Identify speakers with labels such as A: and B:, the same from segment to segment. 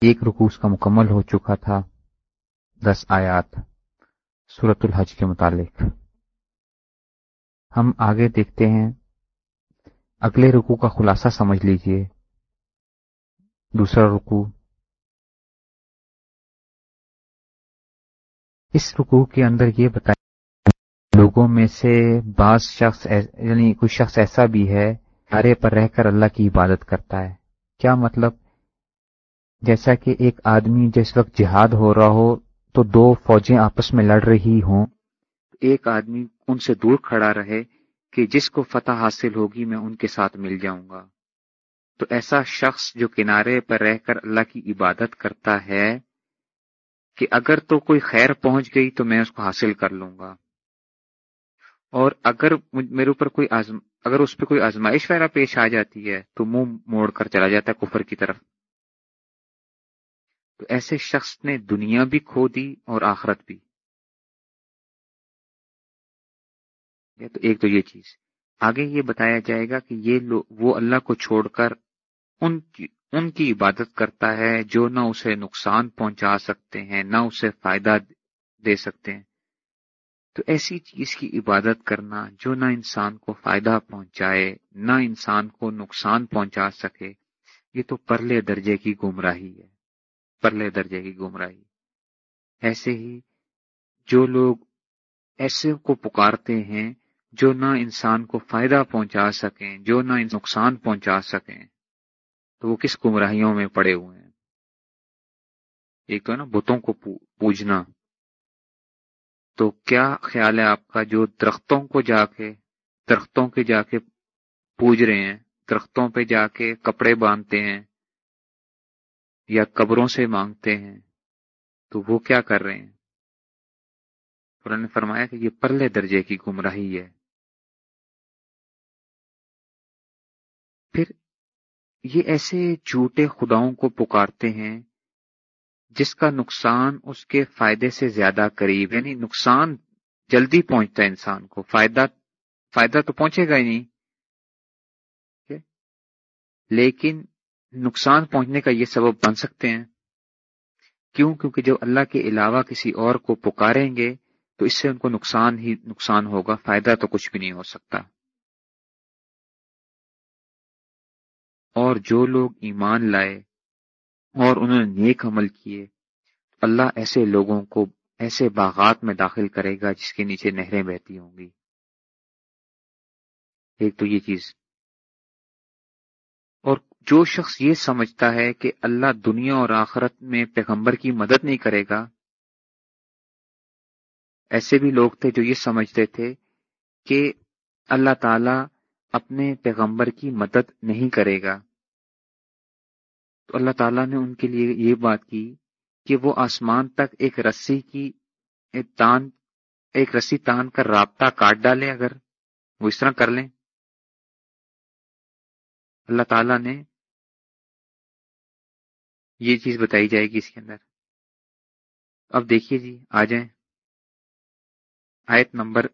A: ایک رکوع کا مکمل ہو چکا تھا۔ دس آیات۔ سورت الحج کے متعلق۔ ہم آگے دیکھتے ہیں۔ اگلے رکو کا خلاصہ سمجھ لیجیے۔ دوسرا رکو اس رکو کے اندر یہ بتائیں لوگوں میں سے بعض شخص یعنی کوئی شخص ایسا بھی ہے ہرے پر رہ کر اللہ کی عبادت کرتا ہے۔ کیا مطلب؟ جیسا کہ ایک آدمی جس وقت جہاد ہو رہا ہو تو دو فوجیں آپس میں لڑ رہی ہوں۔ ایک آدمی ان سے دور کھڑا رہے کہ جس کو فتح حاصل ہوگی میں ان کے ساتھ مل جاؤں گا۔ تو ایسا شخص جو کنارے پر رہ کر اللہ کی عبادت کرتا ہے کہ اگر تو کوئی خیر پہنچ گئی تو میں اس کو حاصل کر لوں گا۔ اور اگر میرے اوپر کوئی آزم اگر اس پہ کوئی آزمائش وغیرہ پیش آ جاتی ہے تو منہ موڑ کر چلا جاتا ہے کفر کی طرف۔ تو ایسے شخص نے دنیا بھی کھو دی اور آخرت بھی۔ تو ایک تو یہ چیز۔ آگے یہ بتایا جائے گا کہ یہ لو، وہ اللہ کو چھوڑ کر ان کی ان کی عبادت کرتا ہے جو نہ اسے نقصان پہنچا سکتے ہیں، نہ اسے فائدہ دے سکتے ہیں۔ تو ایسی چیز کی عبادت کرنا جو نہ انسان کو فائدہ پہنچائے، نہ انسان کو نقصان پہنچا سکے، یہ تو پرلے درجے کی گمراہی ہے۔ پرلے درجے کی گمراہی۔ ایسے ہی جو لوگ ایسے کو پکارتے ہیں جو نہ انسان کو فائدہ پہنچا سکیں، جو نہ نقصان پہنچا سکیں، تو وہ کس گمراہیوں میں پڑے ہوئے ہیں؟ ایک تو ہے نا بتوں کو پوجنا۔ تو کیا خیال ہے آپ کا جو درختوں کو جا کے، درختوں کے جا کے پوج رہے ہیں، درختوں پہ جا کے کپڑے باندھتے ہیں یا قبروں سے مانگتے ہیں، تو وہ کیا کر رہے ہیں؟ انہوں نے فرمایا کہ یہ پرلے درجے کی گمراہی ہے۔ پھر یہ ایسے جھوٹے خداؤں کو پکارتے ہیں جس کا نقصان اس کے فائدے سے زیادہ قریب یعنی نقصان جلدی پہنچتا ہے انسان کو، فائدہ فائدہ تو پہنچے گا ہی نہیں۔ لیکن نقصان پہنچنے کا یہ سبب بن سکتے ہیں۔ کیوں؟ کیونکہ جب اللہ کے علاوہ کسی اور کو پکاریں گے، تو اس سے ان کو نقصان ہی نقصان ہوگا، فائدہ تو کچھ بھی نہیں ہو سکتا۔ اور جو لوگ ایمان لائے اور انہوں نے نیک عمل کیے، اللہ ایسے لوگوں کو ایسے باغات میں داخل کرے گا جس کے نیچے نہریں بہتی ہوں گی۔ ایک تو یہ چیز جو شخص یہ سمجھتا ہے کہ اللہ دنیا اور آخرت میں پیغمبر کی مدد نہیں کرے گا، ایسے بھی لوگ تھے جو یہ سمجھتے تھے کہ اللہ تعالی اپنے پیغمبر کی مدد نہیں کرے گا۔ تو اللہ تعالیٰ نے ان کے لیے یہ بات کی کہ وہ آسمان تک ایک رسی کی تان، ایک رسی تان کر رابطہ کاٹ ڈالیں، اگر وہ اس طرح کر لیں۔ اللہ تعالیٰ نے یہ چیز بتائی جائے گی اس کے اندر۔ اب دیکھیے جی آ جائیں۔ آیت نمبر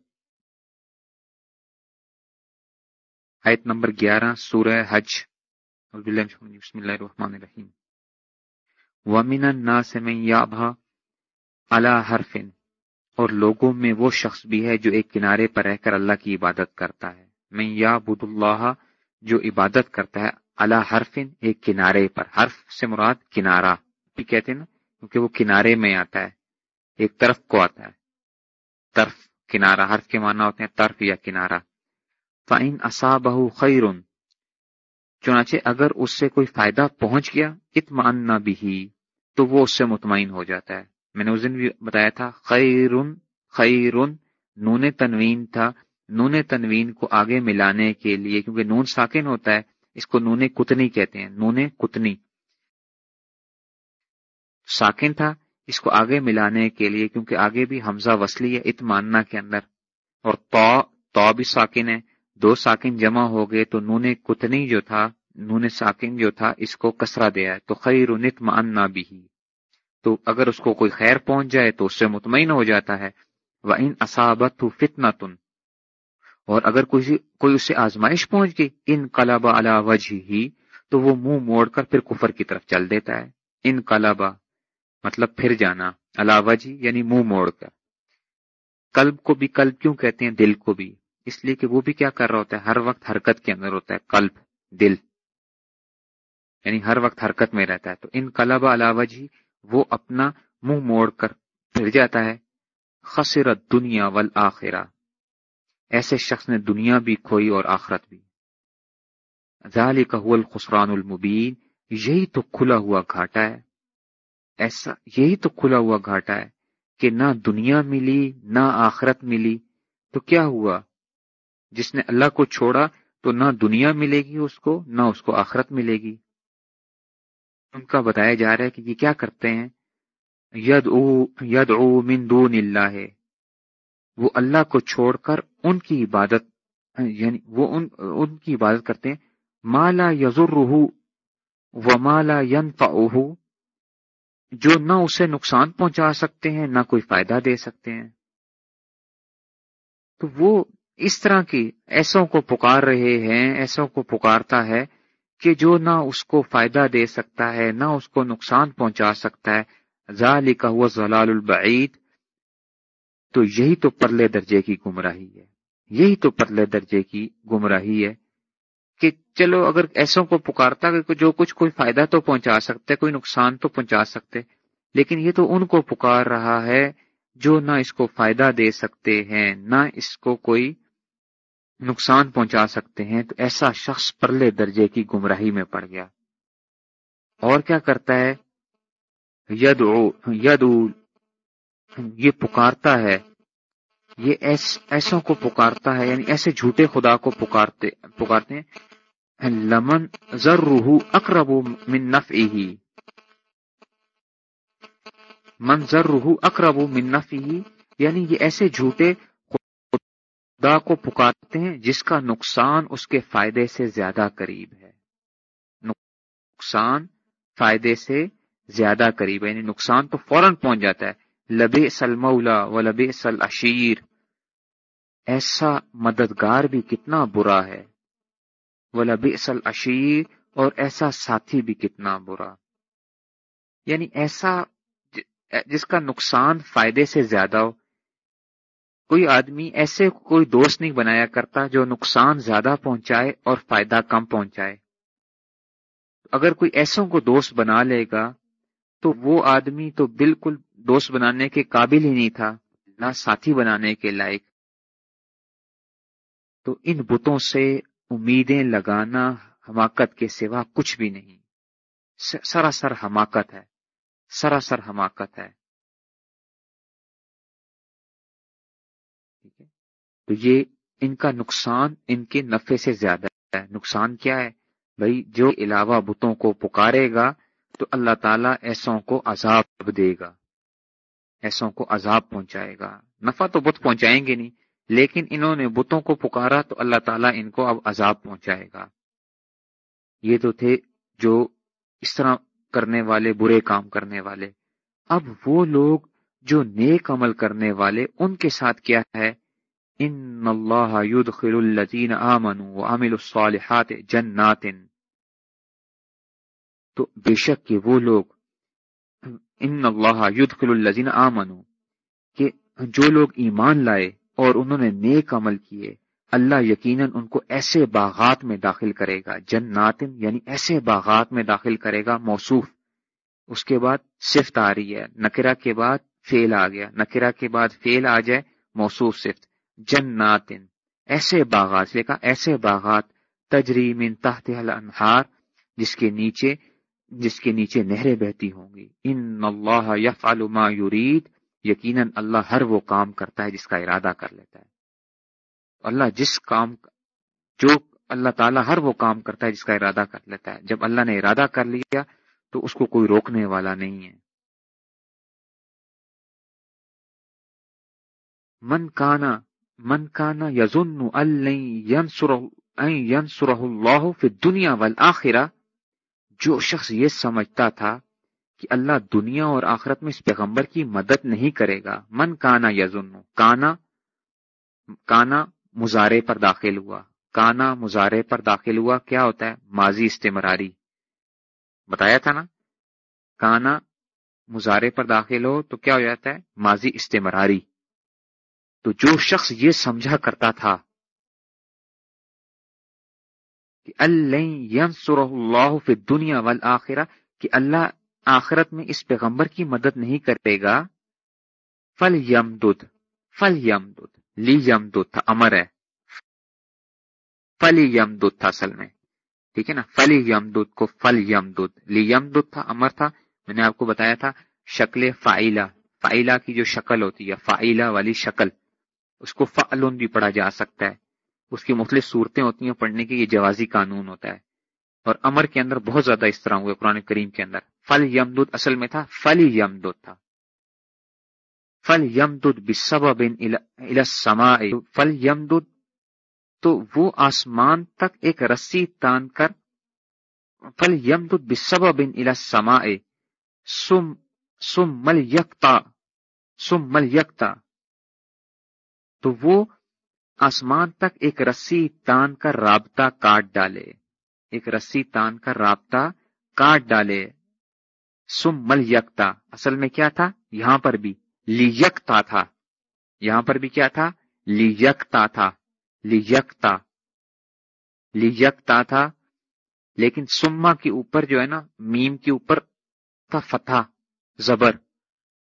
A: آیت نمبر گیارہ، سورہ حج۔ بسم اللہ الرحمن الرحیم۔ ومن الناس من یابھا علی حرفن اور لوگوں میں وہ شخص بھی ہے جو ایک کنارے پر رہ کر اللہ کی عبادت کرتا ہے۔ میں یا بد اللہ جو عبادت کرتا ہے اللہ حرفن ایک کنارے پر حرف سے مراد کنارہ، بھی کہتے ہیں نا، کیونکہ وہ کنارے میں آتا ہے، ایک طرف کو آتا ہے۔ طرف، کنارہ، حرف کے معنی ہوتے ہیں طرف یا کنارہ۔ فعین اصا بہ خیرن چنانچہ اگر اس سے کوئی فائدہ پہنچ گیا اطمان بھی تو وہ اس سے مطمئن ہو جاتا ہے۔ میں نے اس دن بھی بتایا تھا خیرن خیرن نون تنوین تھا۔ نون تنوین کو آگے ملانے کے لیے، کیونکہ نون ساکن ہوتا ہے اس کو نون کتنی کہتے ہیں نون کتنی۔ ساکن تھا، اس کو آگے ملانے کے لیے، کیونکہ آگے بھی حمزہ وصلی ہے اتماننا کے اندر۔ اور تو تو بھی ساکن ہے۔ دو ساکن جمع ہو گئے، تو نون کتنی جو تھا نون ساکن جو تھا، اس کو کسرا دیا ہے۔ تو خیر نت ماننا بھی۔ تو اگر اس کو کوئی خیر پہنچ جائے، تو اس سے مطمئن ہو جاتا ہے۔ وہ ان اصابت فتنا تن اور اگر کوئی کوئی اس سے آزمائش پہنچ گئی، ان کلاب علا وجہ ہی تو وہ منہ موڑ کر پھر کفر کی طرف چل دیتا ہے۔ ان قلبہ مطلب پھر جانا علاوہ جی یعنی منہ موڑ کر۔ قلب کو بھی قلب کیوں کہتے ہیں؟ دل کو بھی۔ اس لیے کہ وہ بھی کیا کر رہا ہوتا ہے؟ ہر وقت حرکت کے اندر ہوتا ہے، قلب، دل۔ یعنی ہر وقت حرکت میں رہتا ہے۔ تو ان قلب علاوہ جی وہ اپنا منہ موڑ کر پھر جاتا ہے۔ خسرت دنیا والآخرہ۔ ایسے شخص نے دنیا بھی کھوئی اور آخرت بھی۔ ذالک هو الخسران المبین، یہی تو کھلا ہوا گھاٹا ہے۔ ایسا، یہی تو کھلا ہوا گھاٹا ہے کہ نہ دنیا ملی، نہ آخرت ملی۔ تو کیا ہوا؟ جس نے اللہ کو چھوڑا تو نہ دنیا ملے گی اس کو، نہ اس کو آخرت ملے گی۔ ان کا بتایا جا رہا ہے کہ یہ کیا کرتے ہیں۔ ید او ید او من دون اللہ۔ ہے وہ اللہ کو چھوڑ کر ان کی عبادت یعنی وہ ان ان کی عبادت کرتے ہیں۔ مالا یزر و مالا ین جو نہ اسے نقصان پہنچا سکتے ہیں، نہ کوئی فائدہ دے سکتے ہیں۔ تو وہ اس طرح کی ایسوں کو پکار رہے ہیں، ایسوں کو پکارتا ہے کہ جو نہ اس کو فائدہ دے سکتا ہے، نہ اس کو نقصان پہنچا سکتا ہے۔ ذالک ہوا ضلال البعید۔ تو یہی تو پرلے درجے کی گمراہی ہے۔ یہی تو پرلے درجے کی گمراہی ہے کہ چلو اگر ایسوں کو پکارتا کہ جو کچھ کوئی فائدہ تو پہنچا سکتے، کوئی نقصان تو پہنچا سکتے، لیکن یہ تو ان کو پکار رہا ہے جو نہ اس کو فائدہ دے سکتے ہیں، نہ اس کو کوئی نقصان پہنچا سکتے ہیں۔ تو ایسا شخص پرلے درجے کی گمراہی میں پڑ گیا۔ اور کیا کرتا ہے؟ ید ید یہ پکارتا ہے۔ یہ ایسوں کو پکارتا ہے یعنی ایسے جھوٹے خدا کو پکارتے پکارتے ہیں۔ لمن ضر روح اکرب من نف ہی منظر روح اکرب من نف یعنی یہ ایسے جھوٹے خدا کو پکارتے ہیں جس کا نقصان اس کے فائدے سے زیادہ قریب ہے۔ نقصان فائدے سے زیادہ قریب ہے یعنی نقصان تو فوراً پہنچ جاتا ہے۔ لبے سل مولا و لبے سل اشیر ایسا مددگار بھی کتنا برا ہے۔ وہ لبے سل اشیر اور ایسا ساتھی بھی کتنا برا۔ یعنی ایسا جس کا نقصان فائدے سے زیادہ ہو۔ کوئی آدمی ایسے کوئی دوست نہیں بنایا کرتا جو نقصان زیادہ پہنچائے اور فائدہ کم پہنچائے۔ اگر کوئی ایسوں کو دوست بنا لے گا تو وہ آدمی تو بالکل دوست بنانے کے قابل ہی نہیں تھا، نہ ساتھی بنانے کے لائق۔ تو ان بتوں سے امیدیں لگانا حماقت کے سوا کچھ بھی نہیں۔ سراسر حماقت ہے، سراسر حماقت ہے۔ تو یہ ان کا نقصان ان کے نفے سے زیادہ ہے۔ نقصان کیا ہے؟ بھائی، جو علاوہ بتوں کو پکارے گا تو اللہ تعالیٰ ایسوں کو عذاب دے گا۔ ایسوں کو عذاب پہنچائے گا۔ نفع تو بت پہنچائیں گے نہیں، لیکن انہوں نے بتوں کو پکارا تو اللہ تعالیٰ ان کو اب عذاب پہنچائے گا۔ یہ تو تھے جو اس طرح کرنے والے، برے کام کرنے والے۔ اب وہ لوگ جو نیک عمل کرنے والے، ان کے ساتھ کیا ہے؟ ان اللہ يدخل الذین آمنوا وعملوا الصالحات جنات۔ تو بے شک کہ وہ لوگ ان اللہ يدخل الذین آمنوا، کہ جو لوگ ایمان لائے اور انہوں نے نیک عمل کیے، اللہ یقیناً ان کو ایسے باغات میں داخل کرے گا، جنات یعنی ایسے باغات میں داخل کرے گا، موصوف۔ اس کے بعد صفت آ رہی ہے نکرا کے بعد فیل آ گیا نکرا کے بعد فیل آ جائے، موصوف صفت جنات، ایسے باغات لکھا ایسے باغات تجری من تحت الانہار، جس کے نیچے جس کے نیچے نہریں بہتی ہوں گی۔ ان اللہ یفعل ما یرید یقیناً اللہ ہر وہ کام کرتا ہے جس کا ارادہ کر لیتا ہے۔ اللہ جس کام جو اللہ تعالیٰ ہر وہ کام کرتا ہے جس کا ارادہ کر لیتا ہے۔ جب اللہ نے ارادہ کر لیا تو اس کو کوئی روکنے والا نہیں ہے۔ من کانا من کانا یزن اللہ فی دنیا والآخرہ جو شخص یہ سمجھتا تھا کہ اللہ دنیا اور آخرت میں اس پیغمبر کی مدد نہیں کرے گا، من کانا یزن کانا کانا مزارے پر داخل ہوا۔ کانا مزارے پر داخل ہوا کیا ہوتا ہے؟ ماضی استمراری۔ بتایا تھا نا؟ کانا مظاہرے پر داخل ہو تو کیا ہو جاتا ہے؟ ماضی استمراری۔ تو جو شخص یہ سمجھا کرتا تھا کہ اللہ فی دنیا والآخرہ، کہ اللہ آخرت میں اس پیغمبر کی مدد نہیں کرے گا۔ فل یم دودھ فل یم دودھ لی یم دودھ تھا امر ہے۔ فلی یم دودھ تھا اصل میں۔ ٹھیک ہے نا؟ فلی یم دودھ کو فل یم دودھ لی یم دودھ تھا امر تھا۔ میں نے آپ کو بتایا تھا، شکل فائلہ فائلہ کی جو شکل ہوتی ہے، فائلہ والی شکل، اس کو فعلون بھی پڑھا جا سکتا ہے۔ اس کی مختلف صورتیں ہوتی ہیں، پڑھنے کی یہ جوازی قانون ہوتا ہے۔ اور امر کے اندر بہت زیادہ اس طرح ہوئے قرآن کریم کے اندر۔ فل یم دودھ اصل میں تھا، فل یم دودھ تھا۔ فل یم دودھ بسب بن فل یم دودھ تو وہ آسمان تک ایک رسی تان کر، فل یم بسب بن الا سم سم مل یکتا سم مل یکتا تو وہ آسمان تک ایک رسی تان کا رابطہ کاٹ ڈالے۔ ایک رسی تان کا رابطہ کاٹ ڈالے۔ سم مل یکتا۔ اصل میں کیا تھا؟ یہاں پر بھی۔ لیکتا تھا۔ یہاں پر بھی کیا تھا؟ لیکتا تھا۔ لیکتا لیکتا تھا۔ لیکن سما کے اوپر جو ہے نا، میم کے اوپر تھا فتح، زبر۔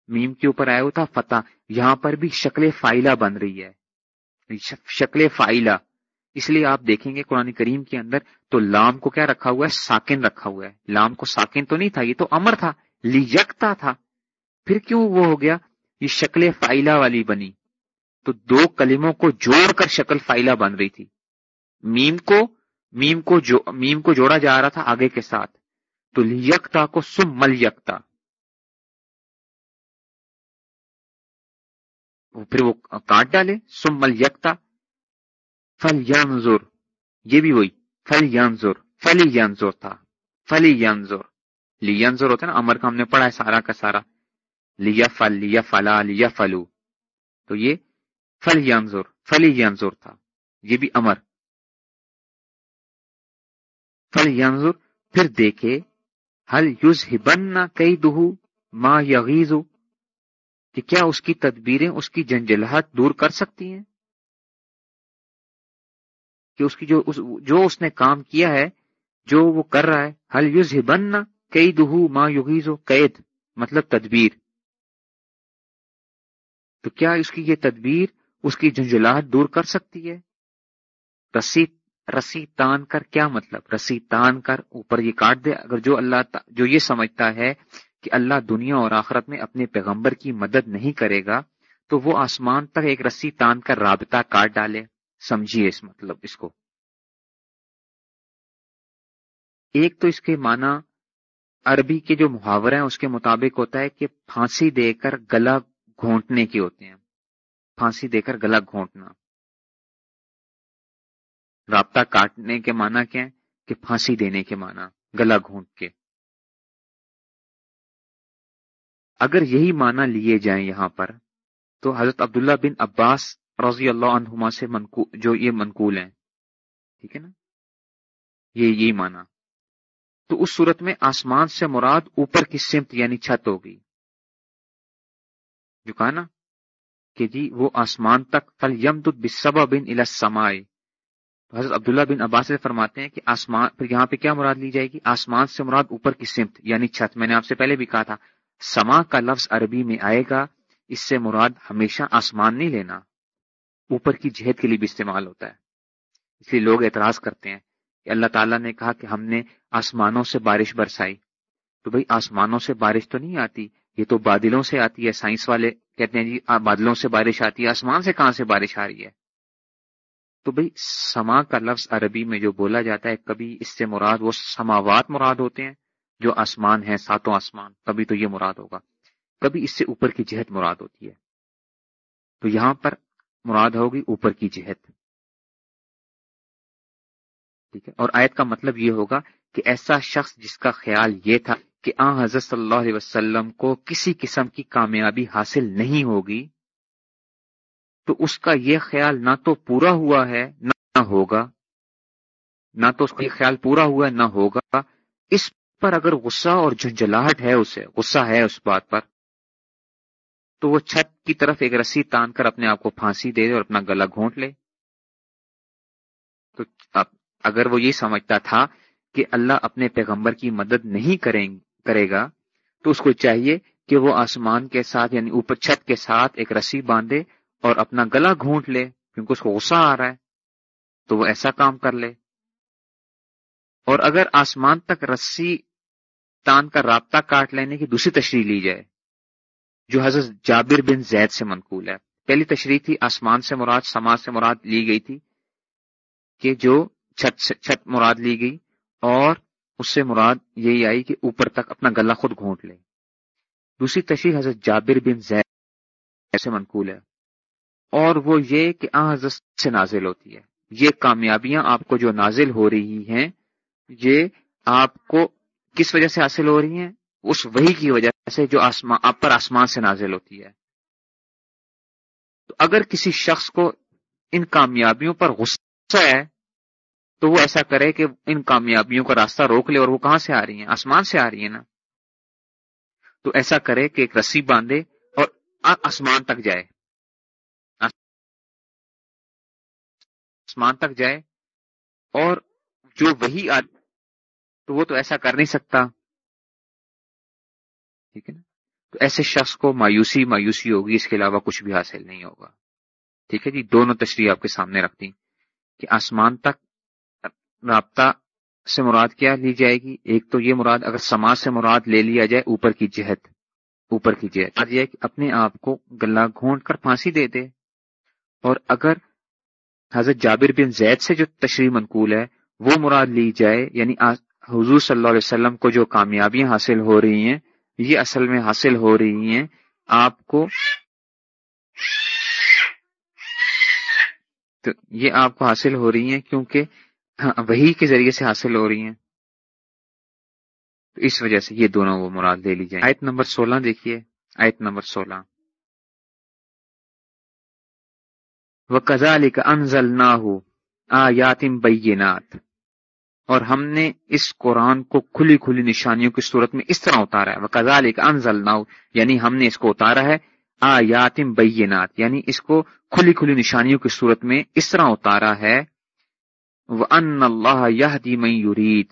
A: میم کے اوپر آیا ہوا تھا فتح۔ یہاں پر بھی شکل فائلہ بن رہی ہے۔ شکل فائلہ اس لیے آپ دیکھیں گے قرآن کریم کے اندر تو لام کو کیا رکھا ہوا ہے؟ ساکن رکھا ہوا ہے۔ لام کو ساکن تو نہیں تھا، یہ تو امر تھا۔ لیکتا تھا۔ پھر کیوں وہ ہو گیا؟ یہ شکل فائلہ والی بنی۔ تو دو کلموں کو جوڑ کر شکل فائلہ بن رہی تھی۔ میم کو میم کو جو میم کو جوڑا جا رہا تھا آگے کے ساتھ۔ تو لیکتا کو سم مل یکتا پھر وہ کاٹ ڈالے سم مل یکتا فل ینظر یہ بھی وہی فل ینظر فلی ینظر تھا فلی ینظر لی ینظر ہوتا ہے نا، امر کا ہم نے پڑھا ہے سارا کا سارا لیا فل لیا فلا لیا فلو تو یہ فل ینظر فلی ینظر تھا، یہ بھی امر۔ فل ینظر پھر دیکھے ہل یوز ہبن کئی دہو ماں یغیزو کہ کیا اس کی تدبیریں اس کی جنجلاہٹ دور کر سکتی ہیں؟ کہ اس کی جو اس جو اس نے کام کیا ہے، جو وہ کر رہا ہے ہل یوز ہبن کئی دہو ماں قید؟ مطلب تدبیر۔ تو کیا اس کی یہ تدبیر اس کی جنجلاہٹ دور کر سکتی ہے؟ رسی رسی تان کر کیا مطلب؟ رسی تان کر اوپر یہ کاٹ دے۔ اگر جو اللہ جو یہ سمجھتا ہے کہ اللہ دنیا اور آخرت میں اپنے پیغمبر کی مدد نہیں کرے گا، تو وہ آسمان تک ایک رسی تان کر رابطہ کاٹ ڈالے۔ سمجھیے اس مطلب اس کو۔ ایک تو اس کے معنی عربی کے جو محاورے ہیں، اس کے مطابق ہوتا ہے کہ پھانسی دے کر گلا گھونٹنے کے ہوتے ہیں۔ پھانسی دے کر گلا گھونٹنا۔ رابطہ کاٹنے کے معنی کیا ہے؟ کہ پھانسی دینے کے معنی، گلا گھونٹ کے۔ اگر یہی معنی لیے جائیں یہاں پر، تو حضرت عبداللہ بن عباس رضی اللہ عنہما سے منقو، جو یہ منقول ہیں۔ ٹھیک ہے نا؟ یہ یہی معنی۔ تو اس صورت میں آسمان سے مراد اوپر کی سمت یعنی چھت ہوگی۔ جو کہا نا کہ جی وہ آسمان تک، فل یم بسبا بن السمائے حضرت عبداللہ بن عباس سے فرماتے ہیں کہ آسمان، پھر یہاں پہ کیا مراد لی جائے گی؟ آسمان سے مراد اوپر کی سمت یعنی چھت۔ میں نے آپ سے پہلے بھی کہا تھا سما کا لفظ عربی میں آئے گا، اس سے مراد ہمیشہ آسمان نہیں لینا۔ اوپر کی جہت کے لیے بھی استعمال ہوتا ہے۔ اس لیے لوگ اعتراض کرتے ہیں کہ اللہ تعالیٰ نے کہا کہ ہم نے آسمانوں سے بارش برسائی۔ تو بھئی آسمانوں سے بارش تو نہیں آتی، یہ تو بادلوں سے آتی ہے، سائنس والے کہتے ہیں جی بادلوں سے بارش آتی ہے، آسمان سے کہاں سے بارش آ رہی ہے؟ تو بھئی سما کا لفظ عربی میں جو بولا جاتا ہے، کبھی اس سے مراد وہ سماوات مراد ہوتے ہیں۔ جو آسمان ہیں، ساتوں آسمان کبھی تو یہ مراد ہوگا۔ کبھی اس سے اوپر کی جہت مراد ہوتی ہے۔ تو یہاں پر مراد ہوگی اوپر کی جہت۔ ٹھیک ہے؟ اور آیت کا مطلب یہ ہوگا کہ ایسا شخص جس کا خیال یہ تھا کہ آ حضرت صلی اللہ علیہ وسلم کو کسی قسم کی کامیابی حاصل نہیں ہوگی، تو اس کا یہ خیال نہ تو پورا ہوا ہے، نہ ہوگا۔ نہ تو اس کا یہ خیال پورا ہوا ہے، نہ ہوگا۔ اس پر اگر غصہ اور جھنجھلاہٹ ہے اسے، غصہ ہے اس بات پر، تو وہ چھت کی طرف ایک رسی تان کر اپنے آپ کو پھانسی دے دے اور اپنا گلا گھونٹ لے۔ تو اگر وہ یہ سمجھتا تھا کہ اللہ اپنے پیغمبر کی مدد نہیں کریں، کرے گا، تو اس کو چاہیے کہ وہ آسمان کے ساتھ یعنی اوپر چھت کے ساتھ ایک رسی باندھے اور اپنا گلا گھونٹ لے، کیونکہ اس کو غصہ آ رہا ہے۔ تو وہ ایسا کام کر لے۔ اور اگر آسمان تک رسی تان کا رابطہ کاٹ لینے کی دوسری تشریح لی جائے، جو حضرت جابر بن زید سے منقول ہے۔ پہلی تشریح تھی، آسمان سے مراد، سماج سے مراد لی گئی تھی کہ جو چھت چھت مراد لی گئی اور اس سے مراد یہی آئی کہ اوپر تک اپنا گلا خود گھونٹ لے۔ دوسری تشریح حضرت جابر بن زید ایسے منقول ہے۔ اور وہ یہ کہ آ حضرت سے نازل ہوتی ہے۔ یہ کامیابیاں آپ کو جو نازل ہو رہی ہیں، یہ آپ کو کس وجہ سے حاصل ہو رہی ہیں؟ اس وہی کی وجہ سے جو آسمان آپ پر آسمان سے نازل ہوتی ہے۔ تو اگر کسی شخص کو ان کامیابیوں پر غصہ ہے، تو وہ ایسا کرے کہ ان کامیابیوں کا راستہ روک لے اور وہ کہاں سے آ رہی ہیں؟ آسمان سے آ رہی ہیں نا۔ تو ایسا کرے کہ ایک رسی باندھے اور آسمان تک جائے۔ آسمان تک جائے اور جو وہی آ تو وہ تو ایسا کر نہیں سکتا۔ ٹھیک ہے نا؟ تو ایسے شخص کو مایوسی مایوسی ہوگی، اس کے علاوہ کچھ بھی حاصل نہیں ہوگا۔ ٹھیک ہے جی؟ دونوں تشریح آپ کے سامنے رکھتی کہ آسمان تک رابطہ سے مراد کیا لی جائے گی؟ ایک تو یہ مراد اگر سماج سے مراد لے لیا جائے، اوپر کی جہت، اوپر کی جہت۔ یہ کہ اپنے آپ کو گلا گھونٹ کر پھانسی دے دے۔ اور اگر حضرت جابر بن زید سے جو تشریح منقول ہے، وہ مراد لی جائے یعنی حضور صلی اللہ علیہ وسلم کو جو کامیابیاں حاصل ہو رہی ہیں، یہ اصل میں حاصل ہو رہی ہیں آپ کو۔ تو یہ آپ کو حاصل ہو رہی ہیں کیونکہ وہی کے ذریعے سے حاصل ہو رہی ہیں۔ تو اس وجہ سے یہ دونوں وہ مراد لے لی جائیں۔ آیت نمبر سولہ دیکھیے۔ آیت نمبر سولہ۔ وہ کزا علی کا انزل نہ ہو آ یاتم بینات اور ہم نے اس قرآن کو کھلی کھلی نشانیوں کی صورت میں اس طرح اتارا ہے۔ وہ کزا انزل یعنی ہم نے اس کو اتارا ہے۔ آ یاتم بینات یعنی اس کو کھلی کھلی نشانیوں کی صورت میں اس طرح اتارا ہے۔ ان اللہ یہ میں یورید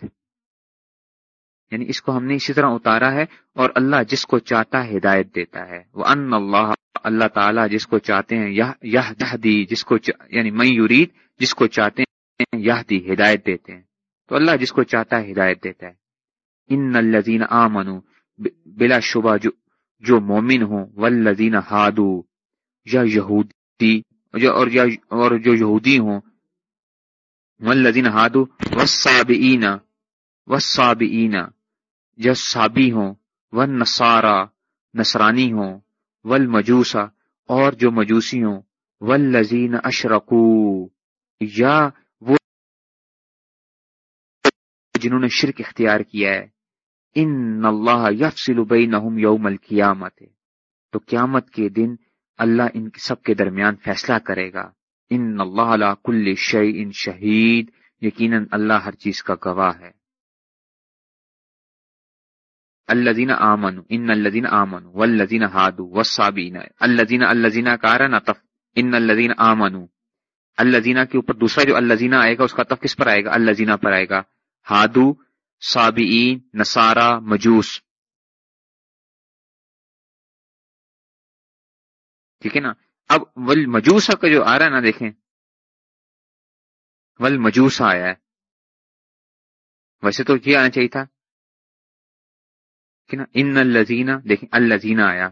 A: یعنی اس کو ہم نے اسی طرح اتارا ہے اور اللہ جس کو چاہتا ہے ہدایت دیتا ہے۔ وہ ان اللہ اللہ تعالیٰ جس کو چاہتے ہیں یہ دی جس کو یعنی میں یورید جس کو چاہتے ہیں یہ دی ہدایت دیتے ہیں۔ تو اللہ جس کو چاہتا ہے ہدایت دیتا ہے۔ ان الزین آ بلا شبہ جو جو مومن ہوں ولزین ہادو، یا یہودی اور اور جو یہودی ہوں، والذین ہادو، والصابئین والصابئین جو صابی ہوں، والنصارا، نصرانی ہوں والمجوسا اور جو مجوسی ہوں، والذین اشرکو، یا جنہوں نے شرک اختیار کیا ہے، ان اللہ یفصل بینہم یوم القیامت، تو قیامت کے دن اللہ ان سب کے درمیان فیصلہ کرے گا۔ ان اللہ کل شعی ان شہید، یقیناً اللہ ہر چیز کا گواہ ہے۔ الزین آمن ان الزین آمن و الزین ہادو و صابین الزین الزینہ کار نطف، ان الزین آمن الزینہ کے اوپر دوسرا جو الزینہ آئے گا، اس کا تف کس پر آئے گا؟ الزینہ پر آئے گا۔ ہادو، صابئین، نصارہ، مجوس۔ ٹھیک ہے نا؟ اب ول مجوسا کا جو آ رہا ہے نا دیکھیں۔ ول مجوسا آیا ہے۔ ویسے تو یہ آنا چاہیے تھا۔ نا؟ ان الزینہ دیکھیں الزینہ آیا۔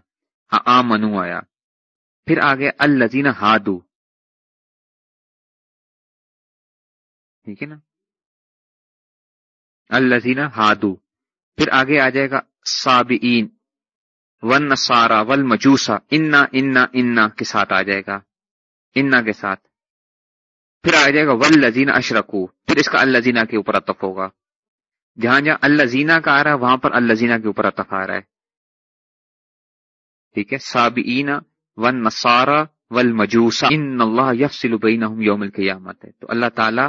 A: ہاں، آ منو آیا۔ پھر آ گیا الزینہ ہادو۔ ٹھیک ہے نا؟ الزینہ ہادو۔ پھر آگے آ جائے گا سابئین۔ ون سارا ول مجوسا انا انا انا کے ساتھ آ جائے گا۔ انا کے ساتھ۔ پھر آ جائے گا ول لذین اشرکو۔ پھر اس کا الزینہ کے اوپر اتف ہوگا۔ جہاں جہاں الزینہ کا آ رہا ہے، وہاں پر الزینہ کے اوپر اتف آ رہا ہے۔ ٹھیک ہے؟ سابئین ون نسارا ول مجوسا ان اللہ یفصل بینہم یوم القیامت۔ ہے تو اللہ تعالیٰ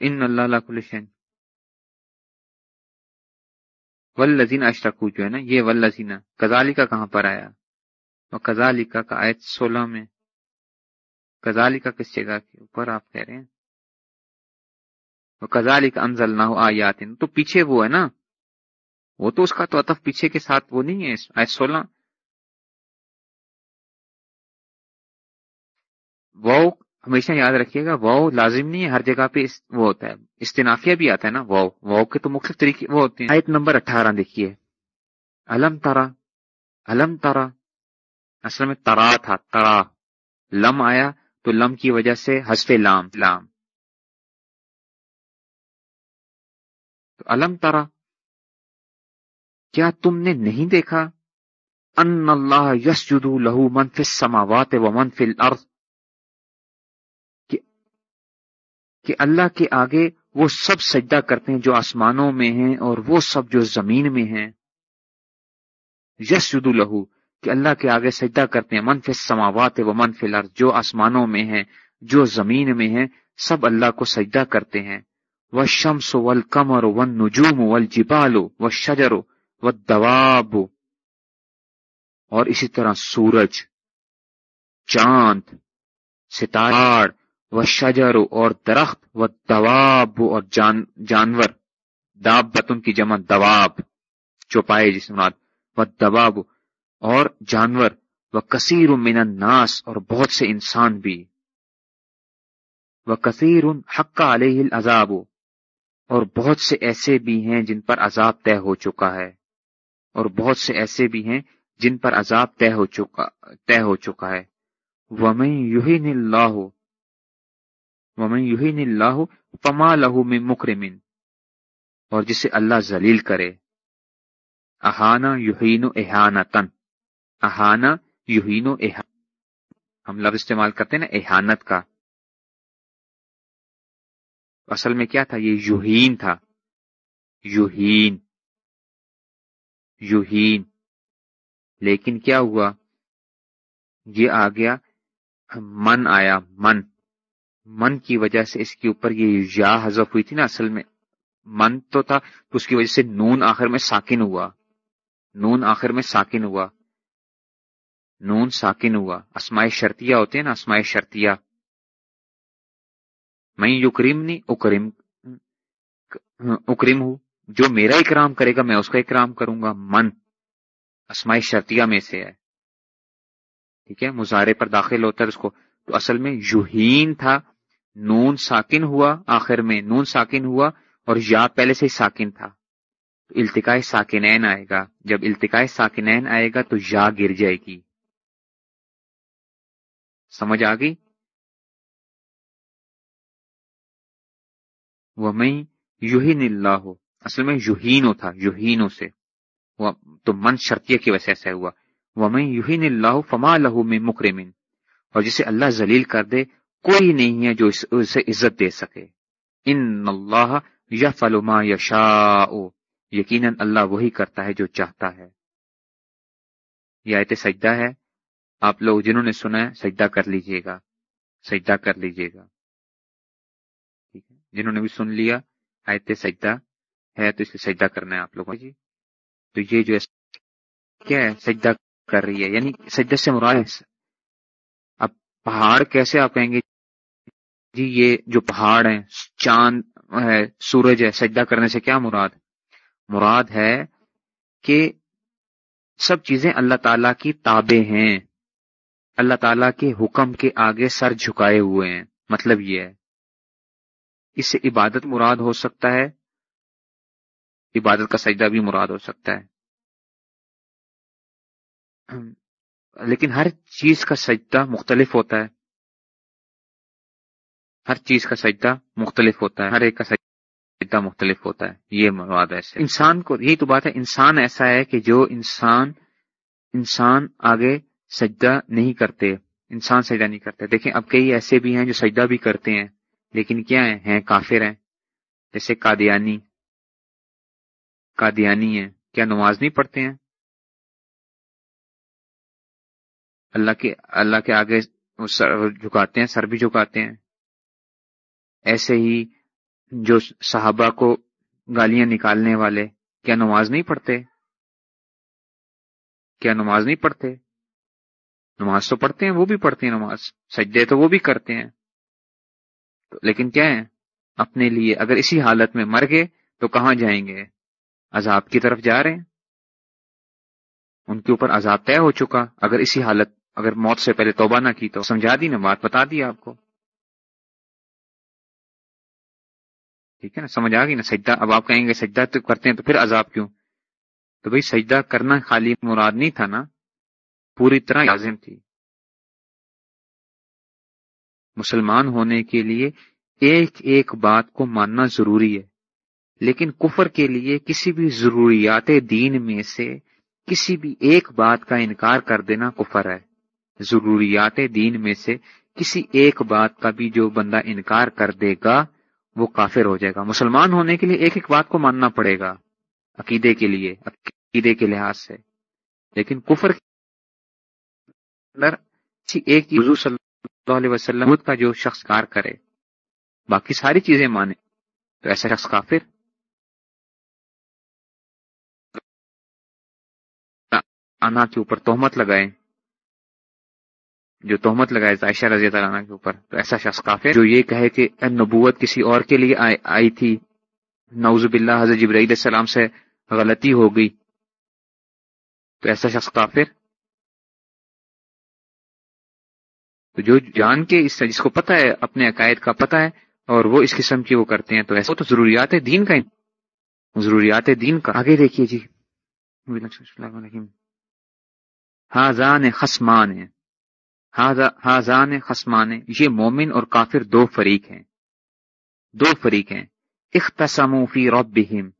A: ان اللہ کل ولزین اشرکو جو ہے نا، یہ ولزین کزالی کا کہاں پر آیا؟ اور کزالی کا آیت سولہ میں کزالی کا کس جگہ کے اوپر آپ کہہ رہے ہیں؟ کزالی کا انزل نہ ہو آیات، تو پیچھے وہ ہے نا، وہ تو اس کا تو اطف پیچھے کے ساتھ وہ نہیں ہے آیت سولہ۔ وہ ہمیشہ یاد رکھیے گا، واؤ لازم نہیں ہے، ہر جگہ پہ وہ ہوتا ہے۔ استنافیہ بھی آتا ہے نا، واؤ۔ واؤ کے تو مختلف طریقے وہ ہوتے ہیں۔ آیت نمبر اٹھارہ دیکھیے۔ الم تارا الم تارا اصل میں ترا تھا، ترا۔ لم آیا تو لم کی وجہ سے حسف لام لام۔ تو الم تارا کیا تم نے نہیں دیکھا؟ ان اللہ یس جدو لہو منفی سماوات و منفی الارض۔ کہ اللہ کے آگے وہ سب سجدہ کرتے ہیں جو آسمانوں میں ہیں اور وہ سب جو زمین میں ہیں۔ یس لہو، کہ اللہ کے آگے سجدہ کرتے ہیں۔ منف سماوات و منف الارض، جو آسمانوں میں ہیں، جو زمین میں ہیں، سب اللہ کو سجدہ کرتے ہیں۔ وہ شمس ول کمر ون نجوم ول جبالو و شجر و دواب اور اسی طرح سورج، چاند ستار و شجر اور درخت و دواب اور جان، جانور داب بتن کی جمع دواب، چوپائے جس مراد و دواب اور جانور، و کثیر من الناس اور بہت سے انسان بھی۔ وہ کثیر حق علیہ العذاب، اور بہت سے ایسے بھی ہیں جن پر عذاب طے ہو چکا ہے۔ اور بہت سے ایسے بھی ہیں جن پر عذاب طے ہو چکا، طے ہو چکا ہے۔ ومن یوہین اللہ ومن اللہ پما لہو میں مکرمن اور جسے اللہ ذلیل کرے۔ احانا یوہین احانا تن احانا یوہین احان ہم لفظ استعمال کرتے ہیں نا احانت کا۔ اصل میں کیا تھا؟ یہ یوہین تھا۔ یوہین یوہین لیکن کیا ہوا؟ یہ آ گیا۔ من آیا، من۔ من کی وجہ سے اس کے اوپر یہ یا حذف ہوئی تھی نا اصل میں؟ من تو تھا، تو اس کی وجہ سے نون آخر میں ساکن ہوا۔ نون آخر میں ساکن ہوا۔ نون ساکن ہوا۔ اسمائے شرطیہ ہوتے ہیں نا اسمائے شرطیہ۔ میں یکریم نہیں اکریم اکریم ہوں جو میرا اکرام کرے گا، میں اس کا اکرام کروں گا۔ من اسمائے شرطیہ میں سے ہے۔ ٹھیک ہے؟ مظاہرے پر داخل ہوتا ہے اس کو۔ تو اصل میں یوہین تھا نون ساکن ہوا، آخر میں نون ساکن ہوا اور یا پہلے سے ساکن تھا۔ تو التقاء ساکنین آئے گا۔ جب التقاء ساکنین آئے گا تو یا گر جائے گی۔ سمجھ آ گئی؟ وہ میں یوہین اللہ ہو اصل میں یوہینو تھا یوہینو سے۔ تو من شرطیہ کی وجہ سے ہوا۔ وہ میں یوہین اللہ فما لہو میں مکرمن اور جسے اللہ ذلیل کر دے کوئی نہیں ہے جو اسے عزت دے سکے۔ ان اللہ یا فلما یا یقیناً اللہ وہی کرتا ہے جو چاہتا ہے۔ یہ آیت سجدہ ہے۔ آپ لوگ جنہوں نے سنا ہے، سجدہ کر لیجیے گا۔ سجدہ کر لیجیے گا۔ ٹھیک ہے۔ جنہوں نے بھی سن لیا آیت سجدہ ہے، تو اسے سجدہ کرنا ہے آپ لوگوں جی تو یہ جو ہے کیا ہے؟ سجدہ کر رہی ہے۔ یعنی سجدہ سے مراد اب پہاڑ کیسے آپ کہیں گے؟ جی یہ جو پہاڑ ہیں، چاند ہے، سورج ہے، سجدہ کرنے سے کیا مراد مراد ہے کہ سب چیزیں اللہ تعالی کی تابے ہیں۔ اللہ تعالی کے حکم کے آگے سر جھکائے ہوئے ہیں۔ مطلب یہ ہے۔ اس سے عبادت مراد ہو سکتا ہے، عبادت کا سجدہ بھی مراد ہو سکتا ہے۔ لیکن ہر چیز کا سجدہ مختلف ہوتا ہے۔ ہر چیز کا سجدہ مختلف ہوتا ہے، ہر ایک کا سجدہ مختلف ہوتا ہے۔ یہ مواد ایسے انسان کو، یہی تو بات ہے، انسان ایسا ہے کہ جو انسان انسان آگے سجدہ نہیں کرتے، انسان سجدہ نہیں کرتے۔ دیکھیں، اب کئی ایسے بھی ہیں جو سجدہ بھی کرتے ہیں، لیکن کیا ہیں؟ ہیں کافر ہیں۔ جیسے قادیانی قادیانی ہیں۔ کیا نماز نہیں پڑھتے ہیں؟ اللہ کے اللہ کے آگے جھکاتے ہیں، سر بھی جھکاتے ہیں۔ ایسے ہی جو صحابہ کو گالیاں نکالنے والے، کیا نماز نہیں پڑھتے؟ کیا نماز نہیں پڑھتے؟ نماز تو پڑھتے ہیں، وہ بھی پڑھتے ہیں نماز، سجدے تو وہ بھی کرتے ہیں۔ لیکن کیا ہے؟ اپنے لیے اگر اسی حالت میں مر گئے تو کہاں جائیں گے؟ عذاب کی طرف جا رہے ہیں۔ ان کے اوپر عذاب طے ہو چکا۔ اگر اسی حالت، اگر موت سے پہلے توبہ نہ کی تو، سمجھا دی نا بات، بتا دی آپ کو۔ ٹھیک ہے نا؟ سمجھ آ گئی نا؟ سجدہ، اب آپ کہیں گے سجدہ تو کرتے ہیں تو پھر عذاب کیوں؟ تو بھائی سجدہ کرنا خالی مراد نہیں تھا نا، پوری طرح لازم تھی۔ مسلمان ہونے کے لیے ایک ایک بات کو ماننا ضروری ہے، لیکن کفر کے لیے کسی بھی ضروریات دین میں سے کسی بھی ایک بات کا انکار کر دینا کفر ہے۔ ضروریات دین میں سے کسی ایک بات کا بھی جو بندہ انکار کر دے گا وہ کافر ہو جائے گا۔ مسلمان ہونے کے لیے ایک ایک بات کو ماننا پڑے گا۔ عقیدے کے لیے، عقیدے کے لحاظ سے۔ لیکن کفر اندر ایک حضور صلی اللہ علیہ وسلم کا جو شخص کار کرے، باقی ساری چیزیں مانے۔ تو ایسا شخص کافر؟ انا کے اوپر تہمت لگائے جو تہمت لگائے عائشہ رضی اللہ عنہ کے اوپر، تو ایسا شخص کافر جو یہ کہے کہ نبوت کسی اور کے لیے آئی تھی۔ نوز باللہ، حضرت جبرائیل السلام سے غلطی ہو گئی۔ تو ایسا شخص کافر؟ تو جو جان کے اس جس کو پتا ہے، اپنے عقائد کا پتا ہے، اور وہ اس قسم کی وہ کرتے ہیں، تو ایسا تو ضروریات ہے دین کا ضروریات دین کا۔ آگے دیکھیے جی۔ ہاضان خسمان ہاضان خسمان یہ مومن اور کافر دو فریق ہیں۔ دو فریق ہیں۔ اختصمو فی ربہم،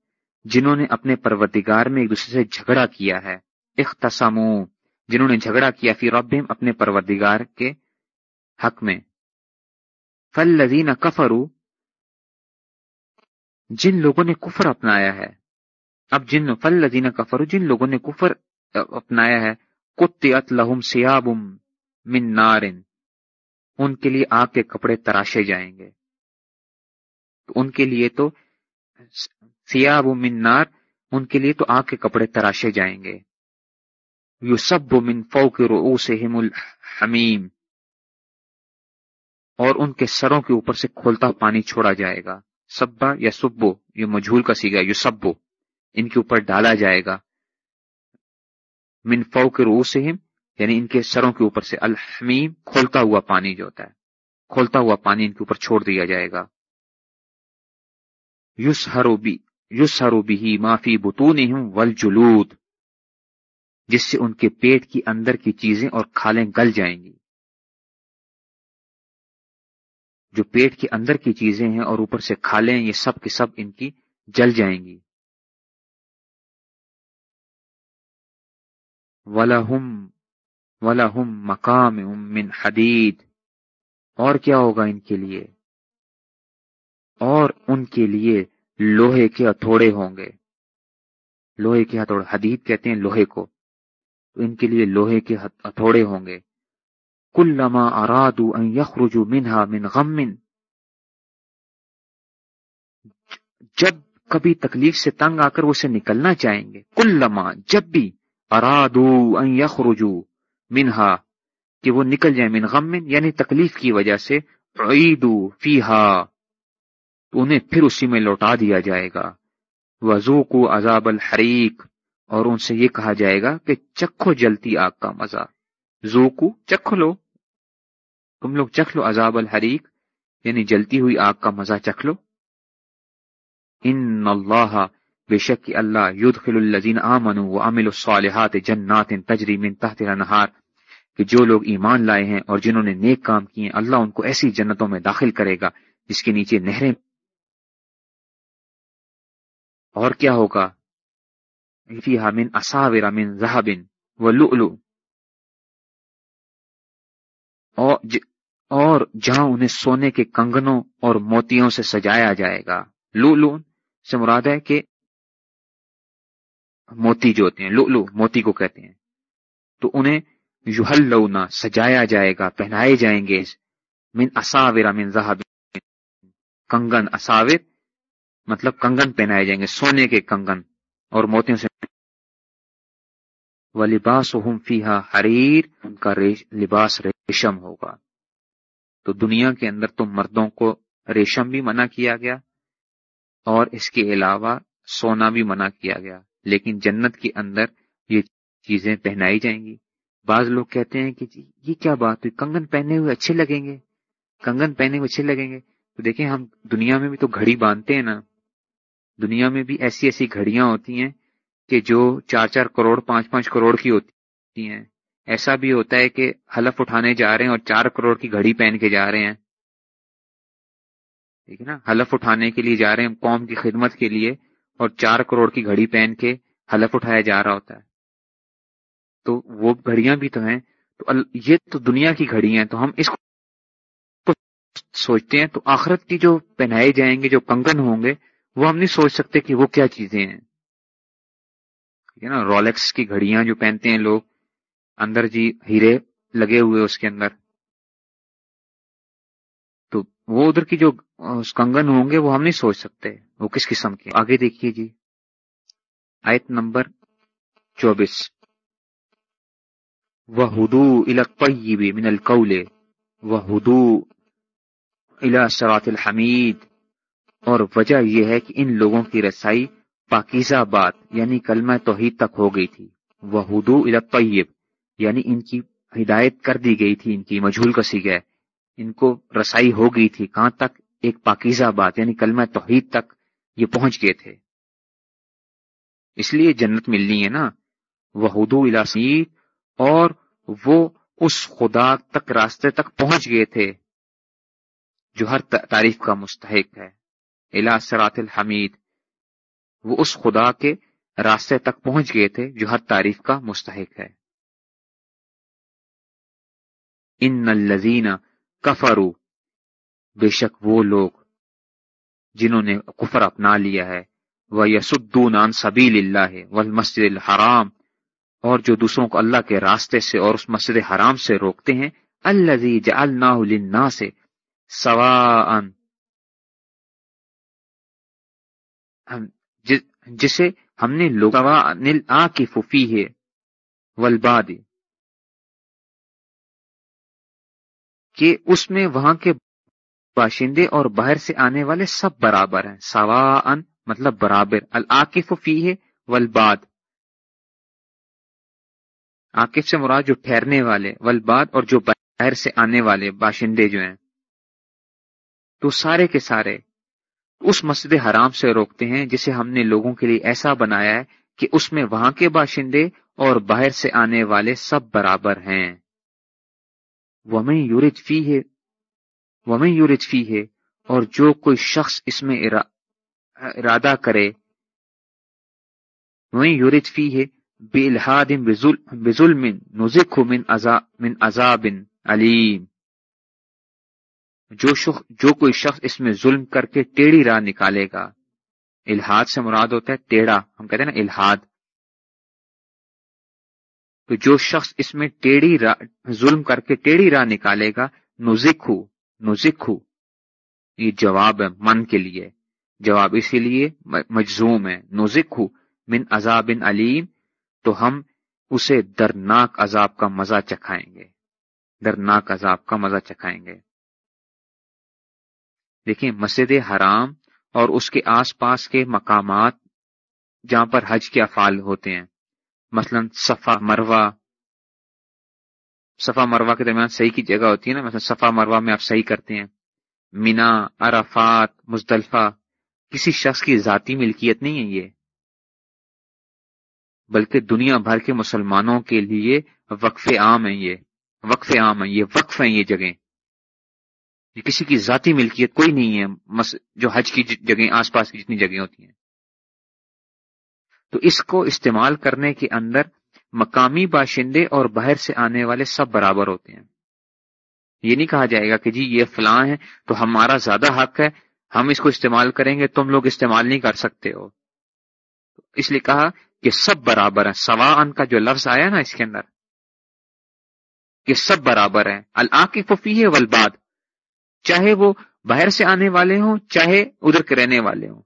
A: جنہوں نے اپنے پروردگار میں ایک دوسرے سے جھگڑا کیا ہے۔ اختصمو جنہوں نے جھگڑا کیا فی ربہم اپنے پروردگار کے حق میں۔ فل لذین جن لوگوں نے کفر اپنایا ہے۔ اب جن فل لذین جن لوگوں نے کفر اپنایا ہے کت لہم سیاب من نارن ان کے لیے آگ کے کپڑے تراشے جائیں گے۔ تو ان کے لیے تو سیاب من نار، ان کے لیے تو آگ کے کپڑے تراشے جائیں گے۔ یو سب من فوق رؤوسہم الحمیم، اور ان کے سروں کے اوپر سے کھولتا پانی چھوڑا جائے گا۔ سبا یا سبو یہ مجھول کا سیگا یو سبو ان کے اوپر ڈالا جائے گا۔ من فوق رؤوسہم یعنی ان کے سروں کے اوپر سے الحمیم کھولتا ہوا پانی جو ہوتا ہے کھولتا ہوا پانی ان کے اوپر چھوڑ دیا جائے گا۔ یوس ہرو بھی یوس ہرو بھی معافی بتون ول جس سے ان کے پیٹ کی اندر کی چیزیں اور کھالیں گل جائیں گی۔ جو پیٹ کے اندر کی چیزیں ہیں اور اوپر سے کھالیں، یہ سب کے سب ان کی جل جائیں گی۔ ولاحم ولاحم مقام من حدید اور کیا ہوگا ان کے لیے؟ اور ان کے لیے لوہے کے ہتھوڑے ہوں گے۔ لوہے کے ہتھوڑے، حدید کہتے ہیں لوہے کو۔ تو ان کے لیے لوہے کے ہتھوڑے ہوں گے۔ کل لما ارادو ان یخرجو منہا من غم۔ جب کبھی تکلیف سے تنگ آ کر اسے نکلنا چاہیں گے۔ کل لما جب بھی۔ ارادو ان یخرجو منہا، کہ وہ نکل جائیں من غم من یعنی تکلیف کی وجہ سے، عیدو فیہا، تو انہیں پھر اسی میں لوٹا دیا جائے گا۔ وضو کو عذاب الحریق، اور ان سے یہ کہا جائے گا کہ چکھو جلتی آگ کا مزہ۔ زوکو چکھ لو۔ تم لوگ چکھ لو عذاب الحریق یعنی جلتی ہوئی آگ کا مزہ چکھ لو۔ ان اللہ بے شک اللہ یدخل الذین آمنوا وعملوا الصالحات جنات تجری من تحت الانہار، کہ جو لوگ ایمان لائے ہیں اور جنہوں نے نیک کام کیے، اللہ ان کو ایسی جنتوں میں داخل کرے گا، جس کے نیچے نہریں اور کیا ہوگا؟ فیہا من اصاور من ذہب ولؤلؤ اور جہاں انہیں سونے کے کنگنوں اور موتیوں سے سجایا جائے گا۔ لو لو سے مراد ہے کہ موتی جو ہوتے ہیں لو لو موتی کو کہتے ہیں۔ تو انہیں یوہل لونا سجایا جائے گا، پہنائے جائیں گے۔ من اصاور من زہب کنگن اصاور مطلب کنگن پہنائے جائیں گے، سونے کے کنگن۔ اور موتیوں سے وہ لباس فیحا حریر، ان کا ریش، لباس ریشم ہوگا۔ تو دنیا کے اندر تو مردوں کو ریشم بھی منع کیا گیا، اور اس کے علاوہ سونا بھی منع کیا گیا۔ لیکن جنت کے اندر یہ چیزیں پہنائی جائیں گی۔ بعض لوگ کہتے ہیں کہ جی یہ کیا بات ہوئی؟ کنگن پہنے ہوئے اچھے لگیں گے؟ کنگن پہنے ہوئے اچھے لگیں گے؟ تو دیکھیں، ہم دنیا میں بھی تو گھڑی باندھتے ہیں نا۔ دنیا میں بھی ایسی ایسی گھڑیاں ہوتی ہیں کہ جو چار چار کروڑ، پانچ پانچ کروڑ کی ہوتی ہیں۔ ایسا بھی ہوتا ہے کہ حلف اٹھانے جا رہے ہیں اور چار کروڑ کی گھڑی پہن کے جا رہے ہیں۔ ٹھیک ہے نا؟ حلف اٹھانے کے لیے جا رہے ہیں، قوم کی خدمت کے لیے۔ اور چار کروڑ کی گھڑی پہن کے حلف اٹھایا جا رہا ہوتا ہے۔ تو وہ گھڑیاں بھی تو ہیں۔ تو یہ تو دنیا کی گھڑی ہیں۔ تو ہم اس کو سوچتے ہیں۔ تو آخرت کی جو پہنائے جائیں گے، جو کنگن ہوں گے، وہ ہم نہیں سوچ سکتے کہ وہ کیا چیزیں ہیں۔ ٹھیک ہے نا؟ رولیکس کی گھڑیاں جو پہنتے ہیں لوگ، اندر جی ہیرے لگے ہوئے اس کے اندر۔ وہ ادھر کی جو کنگن ہوں گے وہ ہم نہیں سوچ سکتے۔ وہ کس قسم کے؟ آگے دیکھیے جی۔ آیت نمبر چوبیس۔ وہ ہدو القیب من القول وہ ہدو الا سرات الحمید اور وجہ یہ ہے کہ ان لوگوں کی رسائی پاکیزہ بات یعنی کلمہ توحید تک ہو گئی تھی۔ وہ ہدو الطیب یعنی ان کی ہدایت کر دی گئی تھی، ان کی مجھول کسی گئے۔ ان کو رسائی ہو گئی تھی، کہاں تک؟ ایک پاکیزہ بات یعنی کلمہ توحید تک یہ پہنچ گئے تھے۔ اس لیے جنت ملنی ہے نا۔ وہ ہدو الاسید اور وہ اس خدا تک، راستے تک پہنچ گئے تھے جو ہر تعریف کا مستحق ہے۔ الا سرات الحمید وہ اس خدا کے راستے تک پہنچ گئے تھے جو ہر تعریف کا مستحق ہے۔ ان الزین کفرو بے شک وہ لوگ جنہوں نے کفر اپنا لیا ہے وہ یسدون عن سبیل اللہ والمسجد الحرام۔ اور جو دوسروں کو اللہ کے راستے سے اور اس مسجد حرام سے روکتے ہیں، الذي جعلناه للناس سواء۔ جسے ہم نے لوگ آ کی ففی ہے ولباد کہ اس میں وہاں کے باشندے اور باہر سے آنے والے سب برابر ہیں۔ سوا ان مطلب برابر۔ العاقف فی ہے ولباد عاقف سے مراد جو ٹھہرنے والے ولباد اور جو باہر سے آنے والے باشندے جو ہیں۔ تو سارے کے سارے اس مسجد حرام سے روکتے ہیں جسے ہم نے لوگوں کے لیے ایسا بنایا ہے کہ اس میں وہاں کے باشندے اور باہر سے آنے والے سب برابر ہیں۔ ومیں یورج فی ہے ومیں یورج فی ہے اور جو کوئی شخص اس میں ارادہ کرے وہیں یورج فی ہے بے الحاد بزل نزک من عذاب علیم جو شخص جو کوئی شخص اس میں ظلم کر کے ٹیڑھی راہ نکالے گا۔ الحاد سے مراد ہوتا ہے ٹیڑھا۔ ہم کہتے ہیں نا الحاد تو جو شخص اس میں ٹیڑھی ظلم کر کے ٹیڑھی راہ نکالے گا، نزک ہو نزک ہو۔ یہ جواب ہے من کے لیے۔ جواب اسی لیے مجزوم ہے۔ نزک ہو من عذاب علیم۔ تو ہم اسے درناک عذاب کا مزہ چکھائیں گے۔ درناک عذاب کا مزہ چکھائیں گے۔ دیکھیں، مسجد حرام اور اس کے آس پاس کے مقامات جہاں پر حج کے افعال ہوتے ہیں مثلا صفا مروا صفا مروا کے درمیان صحیح کی جگہ ہوتی ہے نا، مثلا صفا مروا میں آپ صحیح کرتے ہیں، مینا، عرفات، مزدلفہ، کسی شخص کی ذاتی ملکیت نہیں ہے یہ، بلکہ دنیا بھر کے مسلمانوں کے لیے وقف عام ہیں یہ وقف عام ہیں یہ، وقف ہیں یہ جگہیں۔ یہ کسی کی ذاتی ملکیت کوئی نہیں ہے جو حج کی جگہیں، آس پاس کی جتنی جگہیں ہوتی ہیں۔ تو اس کو استعمال کرنے کے اندر مقامی باشندے اور باہر سے آنے والے سب برابر ہوتے ہیں۔ یہ نہیں کہا جائے گا کہ جی یہ فلاں ہے تو ہمارا زیادہ حق ہے، ہم اس کو استعمال کریں گے، تم لوگ استعمال نہیں کر سکتے ہو۔ اس لیے کہا کہ سب برابر ہیں۔ سوا ان کا جو لفظ آیا نا اس کے اندر، کہ سب برابر ہیں۔ العقف فی ہے ولباد چاہے وہ باہر سے آنے والے ہوں، چاہے ادھر کے رہنے والے ہوں۔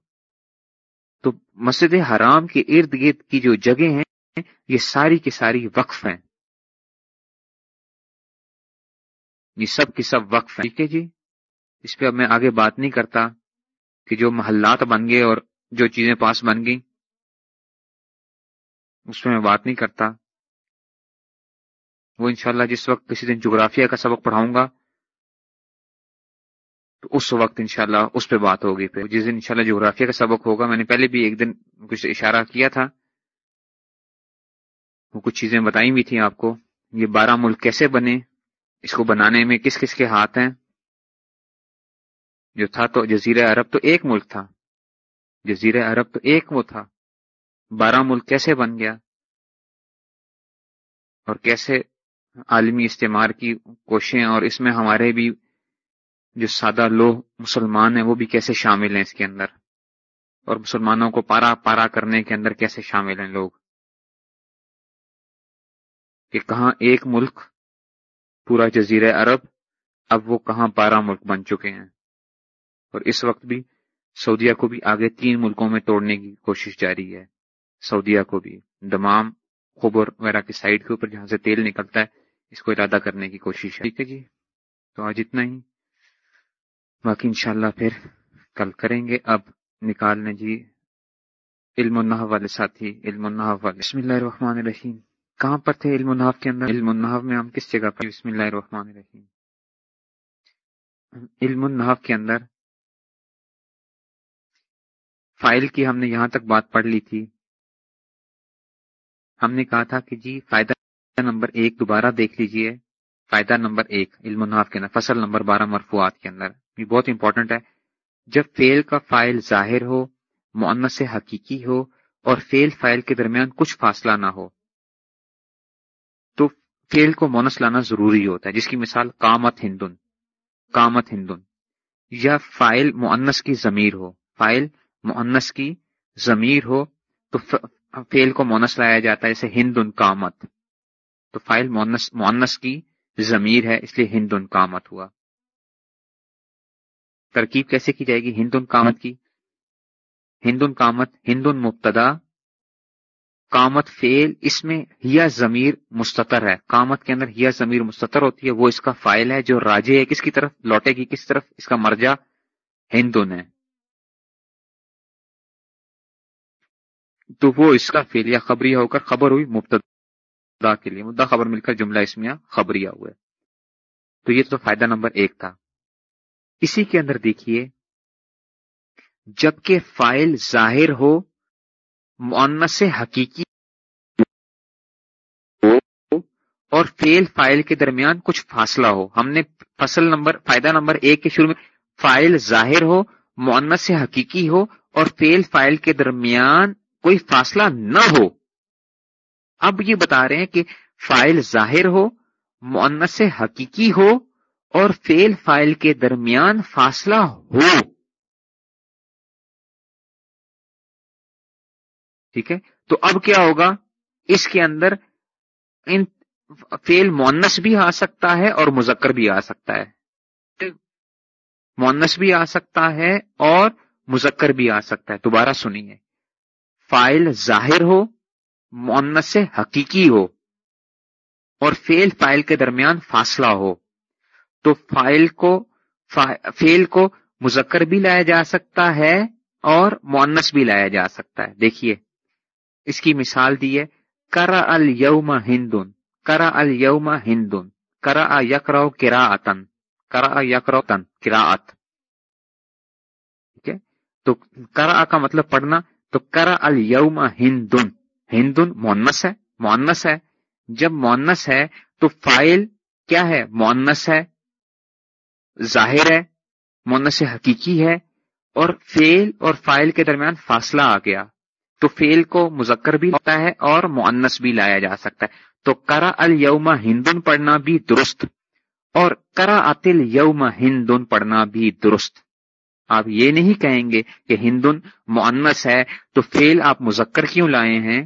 A: تو مسجد حرام کے ارد گرد کی جو جگہ ہیں، یہ ساری کی ساری وقف ہیں۔ یہ سب کی سب وقف ہیں۔ ٹھیک ہے جی؟ اس پہ اب میں آگے بات نہیں کرتا کہ جو محلات بن گئے اور جو چیزیں پاس بن گئی اس پہ میں بات نہیں کرتا۔ وہ انشاءاللہ جس وقت کسی دن جغرافیہ کا سبق پڑھاؤں گا تو اس وقت انشاءاللہ اس پہ بات ہوگی پھر۔ جس دن انشاءاللہ جغرافیہ کا سبق ہوگا، میں نے پہلے بھی ایک دن کچھ اشارہ کیا تھا۔ وہ کچھ چیزیں بتائی بھی تھیں آپ کو۔ یہ بارہ ملک کیسے بنے؟ اس کو بنانے میں کس کس کے ہاتھ ہیں؟ جو تھا تو جزیرہ عرب تو ایک ملک تھا۔ جزیرہ عرب تو ایک وہ تھا۔ بارہ ملک کیسے بن گیا؟ اور کیسے عالمی استعمار کی کوششیں اور اس میں ہمارے بھی جو سادہ لوگ مسلمان ہیں وہ بھی کیسے شامل ہیں اس کے اندر؟ اور مسلمانوں کو پارا پارا کرنے کے اندر کیسے شامل ہیں لوگ؟ کہ کہاں ایک ملک، پورا جزیرہ عرب، اب وہ کہاں بارہ ملک بن چکے ہیں؟ اور اس وقت بھی سعودیہ کو بھی آگے تین ملکوں میں توڑنے کی کوشش جاری ہے۔ سعودیہ کو بھی۔ دمام خبر وغیرہ کی سائڈ کے اوپر جہاں سے تیل نکلتا ہے، اس کو ارادہ کرنے کی کوشش ہے۔ ٹھیک ہے جی۔ تو آج اتنا ہی۔ باقی انشاءاللہ پھر کل کریں گے۔ اب نکالنے جی علم النحو والے ساتھی، علم النحو والے۔ بسم اللہ الرحمن الرحیم۔ کہاں پر تھے علم النحو کے اندر؟ علم النحو میں ہم کس جگہ پر؟ بسم اللہ الرحمن الرحیم۔ علم النحو کے اندر فائل کی ہم نے یہاں تک بات پڑھ لی تھی۔ ہم نے کہا تھا کہ جی فائدہ نمبر ایک دوبارہ دیکھ لیجیے۔ فائدہ نمبر ایک، علم النحو کے اندر۔ فصل نمبر بارہ مرفوعات کے اندر۔ یہ بہت امپورٹنٹ ہے۔ جب فیل کا فائل ظاہر ہو معنس حقیقی ہو اور فیل فائل کے درمیان کچھ فاصلہ نہ ہو، تو فیل کو مونس لانا ضروری ہوتا ہے۔ جس کی مثال کامت ہندن کامت ہندن۔ یا فائل معنس کی ضمیر ہو، فائل معنس کی ضمیر ہو، تو فیل کو مونس لایا جاتا ہے۔ جیسے ہندن کامت تو فائل مونس کی ضمیر ہے، اس لیے ہندن کامت ہوا۔ ترکیب کیسے کی جائے گی؟ ہندن کامت کی۔ ہندن کامت ہندن مبتدا۔ کامت فیل اس میں ہیا ضمیر مستطر ہے۔ کامت کے اندر ہیا ضمیر مستطر ہوتی ہے، وہ اس کا فائل ہے جو راجے ہے۔ کس کی طرف؟ لوٹے گی کس طرف؟ اس کا مرجا ہندن ہے۔ تو وہ اس کا فیل یا خبریہ ہو کر خبر ہوئی مبتدا کے لیے۔ مدعا خبر مل کر جملہ اس میں خبریہ ہوئے تو یہ تو فائدہ نمبر ایک تھا۔ اسی کے اندر دیکھیے، جبکہ فائل ظاہر ہو معنس حقیقی اور فیل فائل کے درمیان کچھ فاصلہ ہو۔ ہم نے فصل نمبر، فائدہ نمبر ایک کے شروع میں فائل ظاہر ہو معنس حقیقی ہو اور فیل فائل کے درمیان کوئی فاصلہ نہ ہو۔ اب یہ بتا رہے ہیں کہ فائل ظاہر ہو معنس حقیقی ہو اور فیل فائل کے درمیان فاصلہ ہو۔ ٹھیک ہے؟ تو اب کیا ہوگا؟ اس کے اندر ان فیل مونس بھی آ سکتا ہے اور مذکر بھی آ سکتا ہے۔ مونس بھی آ سکتا ہے اور مذکر بھی آ سکتا ہے۔ دوبارہ سنیے۔ فائل ظاہر ہو مونس حقیقی ہو اور فیل فائل کے درمیان فاصلہ ہو۔ تو فائل کو فیل کو مذکر بھی لایا جا سکتا ہے اور مونس بھی لایا جا سکتا ہے۔ دیکھیے، اس کی مثال دی ہے کرا الوم ہندن کرا الوم ہندن کرا یکرو کرا اتن کرا یکرو تن کرا ٹھیک ہے؟ تو کرا کا مطلب پڑھنا، تو کرا الوم ہندن ہندن مونس ہے مونس ہے۔ جب مونس ہے تو فائل کیا ہے؟ مونس ہے۔ ظاہر ہے مونس حقیقی ہے اور فیل اور فائل کے درمیان فاصلہ آ گیا۔ تو فیل کو مذکر بھی ہوتا ہے اور معنس بھی لایا جا سکتا ہے۔ تو کرا الوم ہندن پڑھنا بھی درست اور کرا اتل یوم ہندن پڑھنا بھی درست۔ آپ یہ نہیں کہیں گے کہ ہندن معنس ہے، تو فیل آپ مذکر کیوں لائے ہیں؟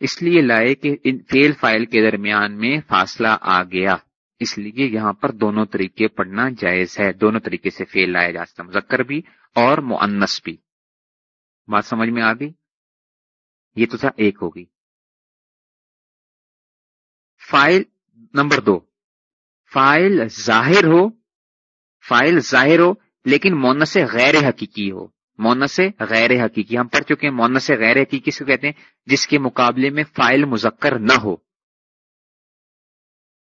A: اس لیے لائے کہ فیل فائل کے درمیان میں فاصلہ آ گیا۔ اس لیے یہاں پر دونوں طریقے پڑھنا جائز ہے۔ دونوں طریقے سے فیل لایا جا سکتا مذکر بھی اور معنس بھی۔ بات سمجھ میں آ گئی؟ یہ تو تھا ایک ہوگی فائل نمبر دو۔ فائل ظاہر ہو، فائل ظاہر ہو، لیکن مونس غیر حقیقی ہو۔ مونس غیر حقیقی، ہم پڑھ چکے ہیں مونس غیر حقیقی سے کہتے ہیں، جس کے مقابلے میں فائل مذکر نہ ہو۔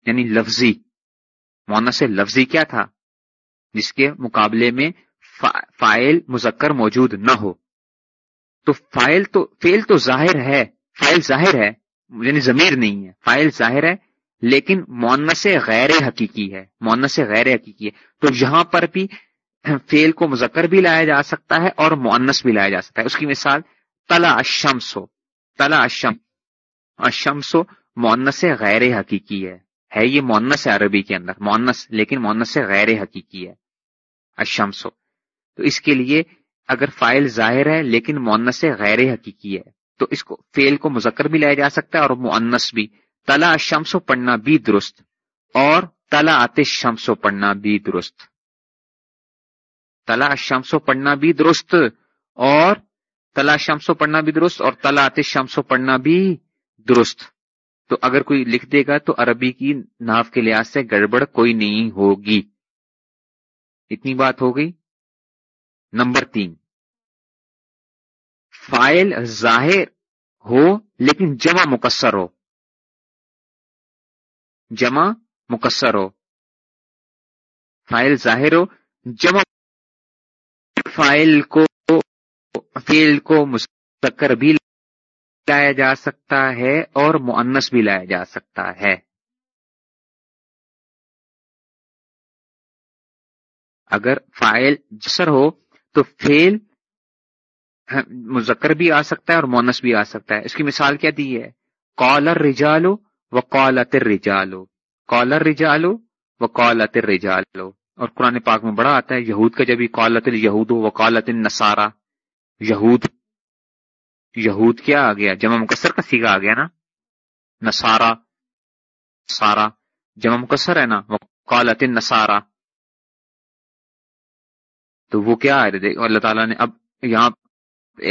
A: یعنی لفظی۔ مونس لفظی کیا تھا؟ جس کے مقابلے میں فائل مذکر موجود نہ ہو۔ تو فائل تو فیل تو ظاہر ہے فائل ظاہر ہے یعنی ضمیر نہیں ہے فائل ظاہر ہے، لیکن مونس غیر حقیقی ہے مونس غیر حقیقی ہے۔ تو یہاں پر بھی فیل کو مذکر بھی لایا جا سکتا ہے اور مونس بھی لایا جا سکتا ہے۔ اس کی مثال تلا اشمس ہو۔ تلا اشم اشمس ہو مونس غیر حقیقی ہے۔ ہے یہ مونس ہے عربی کے اندر مونس لیکن مونس سے غیر حقیقی ہے اشمس ہو تو اس کے لیے اگر فائل ظاہر ہے لیکن مونس سے غیر حقیقی ہے، تو اس کو فیل کو مذکر بھی لایا جا سکتا ہے اور مونس بھی. تلا شمسو پڑھنا بھی درست، اور تلا آتش شمسو پڑھنا بھی درست. تلا شمسو پڑھنا بھی درست، اور تلا شمسو پڑھنا بھی درست، اور تلا آتش شمسو پڑھنا بھی درست. تو اگر کوئی لکھ دے گا تو عربی کی ناف کے لحاظ سے گڑبڑ کوئی نہیں ہوگی۔ اتنی بات ہو گئی۔ نمبر تین۔ فائل ظاہر ہو لیکن جمع مکسر ہو۔ جمع مکسر ہو۔ فائل ظاہر ہو۔ جمع فائل کو فیل کو مستقر بھی لایا جا سکتا ہے اور معنس بھی لایا جا سکتا ہے۔ اگر فائل جسر ہو تو فیل مذکر بھی آ سکتا ہے اور مونس بھی آ سکتا ہے۔ اس کی مثال کیا دی ہے؟ کالر رجالو و کالت رجالو کالر رجالو و کالت رجالو اور قرآن پاک میں بڑا آتا ہے، یہود کا جب کالت یہود و کالت نسارا یہود یہود کیا آ گیا؟ جمع مکسر کا سیگا آ گیا نا؟ نسارا سارا۔ جمع مکسر ہے نا؟ وہ نسارا تو وہ کیا ہے اللہ تعالیٰ نے اب یہاں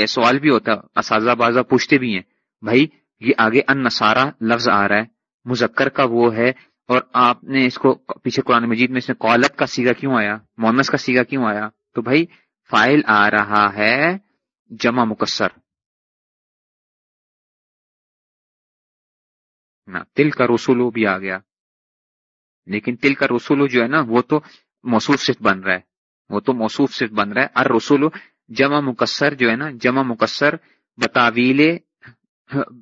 A: سوال بھی ہوتا ہے اساتذہ بازا پوچھتے بھی ہیں، بھائی یہ آگے ان نسارا لفظ آ رہا ہے، مذکر کا وہ ہے، اور آپ نے اس کو پیچھے قرآن مجید میں اس میں قولت کا سیگا کیوں آیا؟ مونس کا سیگا کیوں آیا؟ تو بھائی، فائل آ رہا ہے جمع مکسر تل کا رسولو بھی آ گیا۔ لیکن تل کا رسولو جو ہے نا، وہ تو موصوف صرف بن رہا ہے۔ وہ تو موصوف صرف بن رہا ہے۔ ار رسولو جمع مکسر جو ہے نا، جمع مکسر بتاویل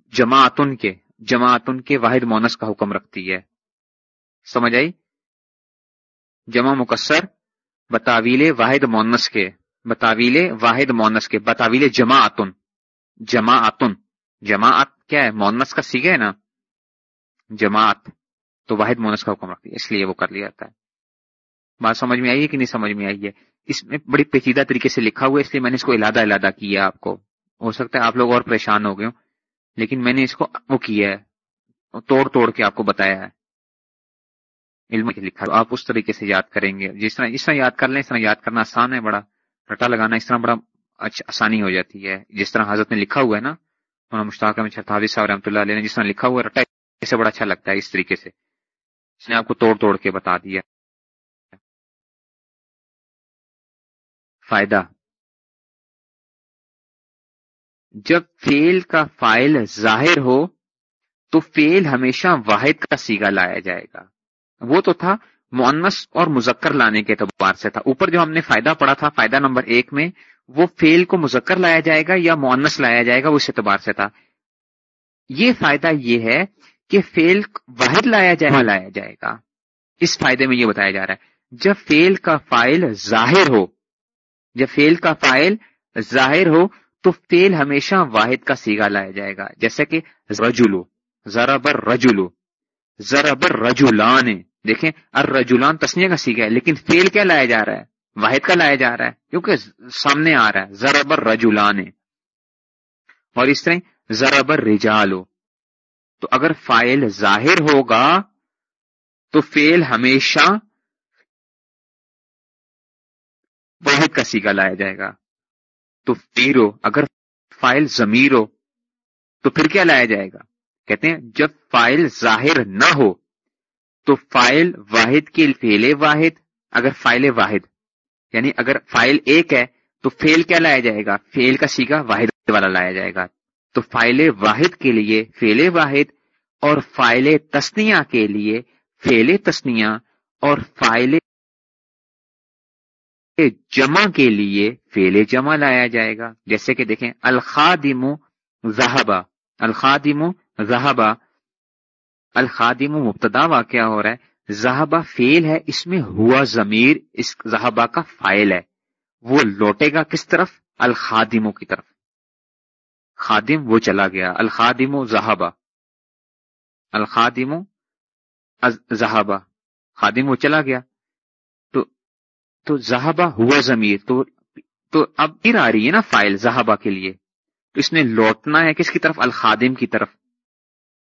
A: جماعتن کے جماعتن کے واحد مونس کا حکم رکھتی ہے۔ سمجھ آئی؟ جمع مکسر بتاویل واحد مونس کے، بتاویل واحد مونس کے، بتاویل جماعتن۔ جماعتن۔ جماعت کیا ہے؟ مونس کا سیگے ہے نا۔ جماعت تو واحد مونس کا حکم رکھتی ہے، اس لیے وہ کر لیا جاتا ہے۔ بات سمجھ میں آئی ہے کہ نہیں سمجھ میں آئی ہے؟ اس میں بڑی پیچیدہ طریقے سے لکھا ہوا ہے، اس لیے میں نے اس کو علادہ علادہ کیا آپ کو۔ ہو سکتا ہے آپ لوگ اور پریشان ہو گئے ہوں، لیکن میں نے اس کو وہ کیا ہے، توڑ توڑ کے آپ کو بتایا ہے۔ علم لکھا آپ اس طریقے سے یاد کریں گے۔ جس طرح جس طرح یاد کر لیں، اس طرح یاد کرنا آسان ہے، بڑا رٹا لگانا اس طرح بڑا آسانی ہو جاتی ہے۔ جس طرح حضرت نے لکھا ہوا ہے نا مشتاق میں صاحب رحمۃ اللہ علیہ نے جس طرح لکھا ہوا ہے رٹا اسے بڑا اچھا لگتا ہے اس طریقے سے۔ اس نے آپ کو توڑ توڑ کے بتا دیا۔ فائدہ۔ جب فیل کا فائل ظاہر ہو، تو فیل ہمیشہ واحد کا سیگا لایا جائے گا۔ وہ تو تھا مونس اور مذکر لانے کے اعتبار سے تھا۔ اوپر جو ہم نے فائدہ پڑھا تھا، فائدہ نمبر ایک میں، وہ فیل کو مذکر لایا جائے گا یا مونس لایا جائے گا اس اعتبار سے تھا۔ یہ فائدہ یہ ہے کہ فیل واحد لایا جائے لایا جائے گا۔ اس فائدے میں یہ بتایا جا رہا ہے جب فیل کا فائل ظاہر ہو جب فیل کا فائل ظاہر ہو تو فیل ہمیشہ واحد کا سیگا لایا جائے گا۔ جیسے کہ رجولو ذرا بر رجولو ذرا بر رجولان دیکھیں ار رجولان تسنیا کا سیگا ہے لیکن فیل کیا لایا جا رہا ہے؟ واحد کا لایا جا رہا ہے کیونکہ سامنے آ رہا ہے ذرا بر رجولان اور اس طرح ذرا بر رجالو۔ تو اگر فائل ظاہر ہوگا تو فیل ہمیشہ واحد کا سیگا لایا جائے گا۔ تو فیر ہو، اگر فائل ضمیر ہو تو پھر کیا لایا جائے گا؟ کہتے ہیں جب فائل ظاہر نہ ہو تو فائل واحد کے فیل واحد، اگر فائل واحد یعنی اگر فائل ایک ہے تو فیل کیا لایا جائے گا؟ فیل کا سیگا واحد والا لایا جائے گا۔ تو فائل واحد کے لیے فیل واحد اور فائل تسنیا کے لیے فیل تسنیا اور فائل جمع کے لیے فیل جمع لایا جائے گا۔ جیسے کہ دیکھیں، الخادم زہبا الخادم زہبا الخادم مبتدا واقعہ ہو رہا ہے۔ زہبا فیل ہے، اس میں ہوا ضمیر، اس زہبا کا فائل ہے۔ وہ لوٹے گا کس طرف؟ الخادموں کی طرف۔ خادم وہ چلا گیا، الخادم زہبا الخادم زہابا خادم وہ چلا گیا۔ تو تو زہابا ہوا ضمیر۔ تو تو اب پھر آ رہی ہے نا فائل زہابا کے لیے۔ تو اس نے لوٹنا ہے کس کی طرف؟ الخادم کی طرف۔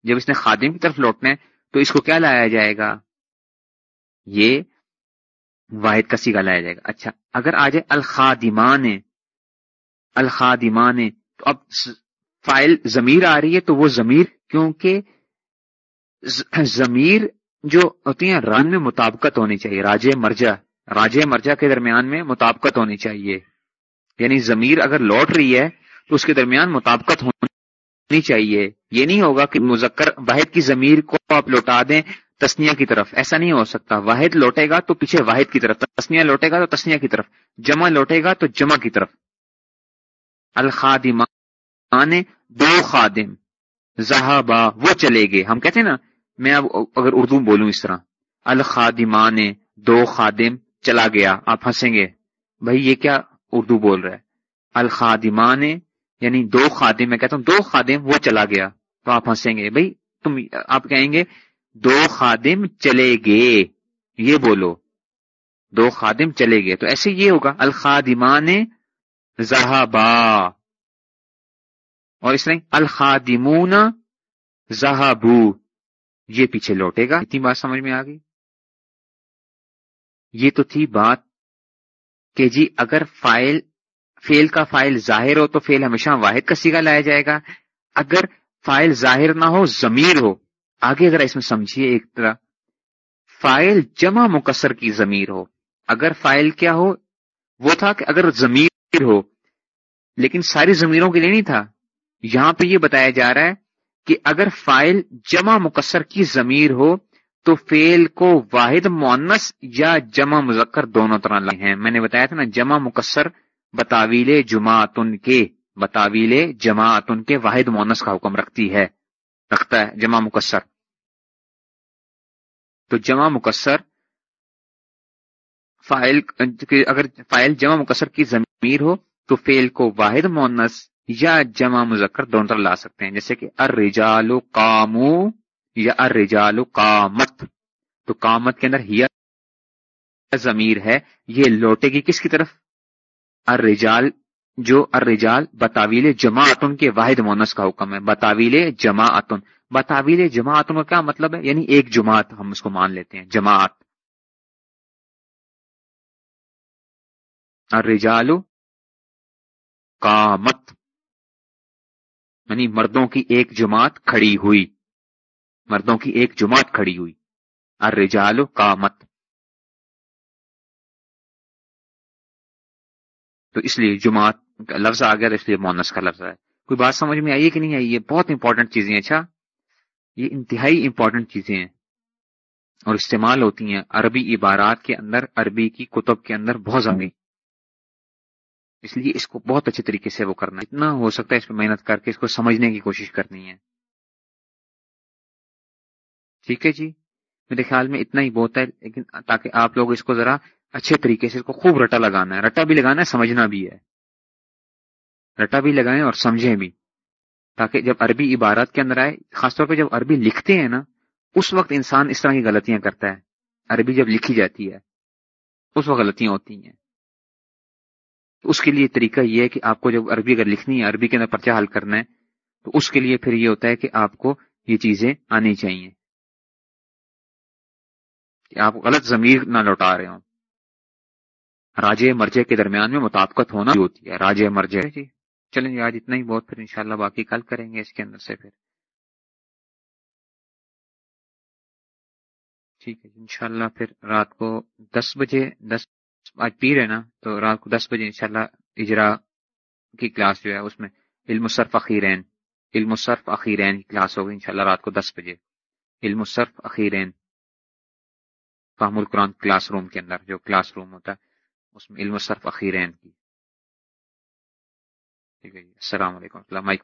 A: جب اس نے خادم کی طرف لوٹنا ہے تو اس کو کیا لایا جائے گا؟ یہ واحد کا سیگا لایا جائے گا۔ اچھا اگر آ جائے الخادمان الخادمان تو اب فائل ضمیر آ رہی ہے تو وہ ضمیر کیونکہ ضمیر جو ہوتی ہیں رن میں مطابقت ہونی چاہیے، راجے مرجا راجے مرجا کے درمیان میں مطابقت ہونی چاہیے۔ یعنی ضمیر اگر لوٹ رہی ہے تو اس کے درمیان مطابقت ہونی چاہیے۔ یہ نہیں ہوگا کہ مذکر واحد کی ضمیر کو آپ لوٹا دیں تسنیا کی طرف۔ ایسا نہیں ہو سکتا۔ واحد لوٹے گا تو پیچھے واحد کی طرف۔ تسنیا لوٹے گا تو تسنیا کی طرف۔ جمع لوٹے گا تو جمع کی طرف۔ الخادمان دو خادم۔ زہابا، وہ چلے گئے۔ ہم کہتے ہیں نا، میں اب اگر اردو بولوں اس طرح۔ الخادمان دو خادم، چلا گیا۔ آپ ہنسیں گے۔ بھائی، یہ کیا اردو بول رہا ہے؟ الخادمان یعنی دو خادم۔ میں کہتا ہوں، دو خادم، وہ چلا گیا۔ تو آپ ہنسیں گے۔ بھائی، تم، آپ کہیں گے، دو خادم چلے گئے۔ یہ بولو۔ دو خادم چلے گئے۔ تو ایسے یہ ہوگا۔ الخادمان زہابا۔ اور اس طرح الخادمون زہابو یہ پیچھے لوٹے گا۔ اتنی بات سمجھ میں آ گئی؟ یہ تو تھی بات کہ جی اگر فائل فیل کا فائل ظاہر ہو تو فیل ہمیشہ واحد کا سیگا لایا جائے گا۔ اگر فائل ظاہر نہ ہو، ضمیر ہو، آگے اگر اس میں سمجھیے ایک طرح۔ فائل جمع مکسر کی ضمیر ہو۔ اگر فائل کیا ہو، وہ تھا کہ اگر ضمیر ہو، لیکن ساری ضمیروں کے لیے نہیں تھا۔ یہاں پہ یہ بتایا جا رہا ہے کہ اگر فائل جمع مکسر کی ضمیر ہو تو فیل کو واحد مونس یا جمع مذکر دونوں طرح لگے ہیں۔ میں نے بتایا تھا نا، جمع مکسر بتاویل جماعتن کے، بتاویل جماعتن کے واحد مونس کا حکم رکھتی ہے، رکھتا ہے جمع مکسر تو جمع مکسر فائل، اگر فائل جمع مکسر کی ضمیر ہو تو فیل کو واحد مونس یا جمع مذکر دونوں طرح لا سکتے ہیں۔ جیسے کہ ارجال کامو یا ارجال کامت تو کامت کے اندر ہی ضمیر ہے، یہ لوٹے گی کس کی طرف؟ ارجال جو ارجال بتاویل جماعتن کے واحد مونس کا حکم ہے۔ بتاویل جماعتن۔ بتاویل جماعتن کا کیا مطلب ہے؟ یعنی ایک جماعت ہم اس کو مان لیتے ہیں، جماعت۔ ارجال کامت یعنی مردوں کی ایک جماعت کھڑی ہوئی۔ مردوں کی ایک جماعت کھڑی ہوئی۔ الرجال کامت تو اس لیے جماعت کا لفظ آ گیا تو اس لیے مونس کا لفظ ہے۔ کوئی بات سمجھ میں آئی ہے کہ نہیں آئی؟ یہ بہت امپورٹنٹ چیزیں اچھا؟ یہ انتہائی امپورٹنٹ چیزیں ہیں اور استعمال ہوتی ہیں عربی عبارات کے اندر، عربی کی کتب کے اندر بہت زیادہ اس لیے اس کو بہت اچھے طریقے سے وہ کرنا ہے۔ اتنا ہو سکتا ہے اس پہ محنت کر کے اس کو سمجھنے کی کوشش کرنی ہے۔ ٹھیک ہے جی؟ میرے خیال میں اتنا ہی بہت ہے، لیکن تاکہ آپ لوگ اس کو ذرا اچھے طریقے سے اس کو خوب رٹا لگانا ہے۔ رٹا بھی لگانا ہے، سمجھنا بھی ہے۔ رٹا بھی لگائیں اور سمجھیں بھی۔ تاکہ جب عربی عبارت کے اندر آئے، خاص طور پہ جب عربی لکھتے ہیں نا، اس وقت انسان اس طرح کی غلطیاں کرتا ہے۔ عربی جب لکھی جاتی ہے، اس وقت غلطیاں ہوتی ہیں۔ اس کے لیے طریقہ یہ ہے کہ آپ کو جب عربی اگر لکھنی ہے، عربی کے اندر پرچہ حل کرنا ہے، تو اس کے لیے پھر یہ ہوتا ہے کہ آپ کو یہ چیزیں آنی چاہیے۔ کہ آپ غلط ضمیر نہ لوٹا رہے ہوں۔ راجے مرجے کے درمیان میں مطابقت ہونا ہوتی ہے۔ راجے مرجے جی۔ چلیں جی آج اتنا ہی بہت، پھر انشاءاللہ باقی کل کریں گے اس کے اندر سے پھر۔ ٹھیک ہے جی، انشاءاللہ پھر رات کو دس بجے، دس آج پیر ہے نا، تو رات کو دس بجے انشاءاللہ اجرا کی کلاس جو ہے اس میں علم صرف اخیرین، علم صرف اخیرین کی کلاس ہوگی انشاءاللہ رات کو دس بجے۔ علم صرف اخیرین، فہم القرآن کلاس روم کے اندر جو کلاس روم ہوتا ہے، اس میں علم صرف اخیرین کی۔ ٹھیک ہے جی السلام علیکم۔ مائک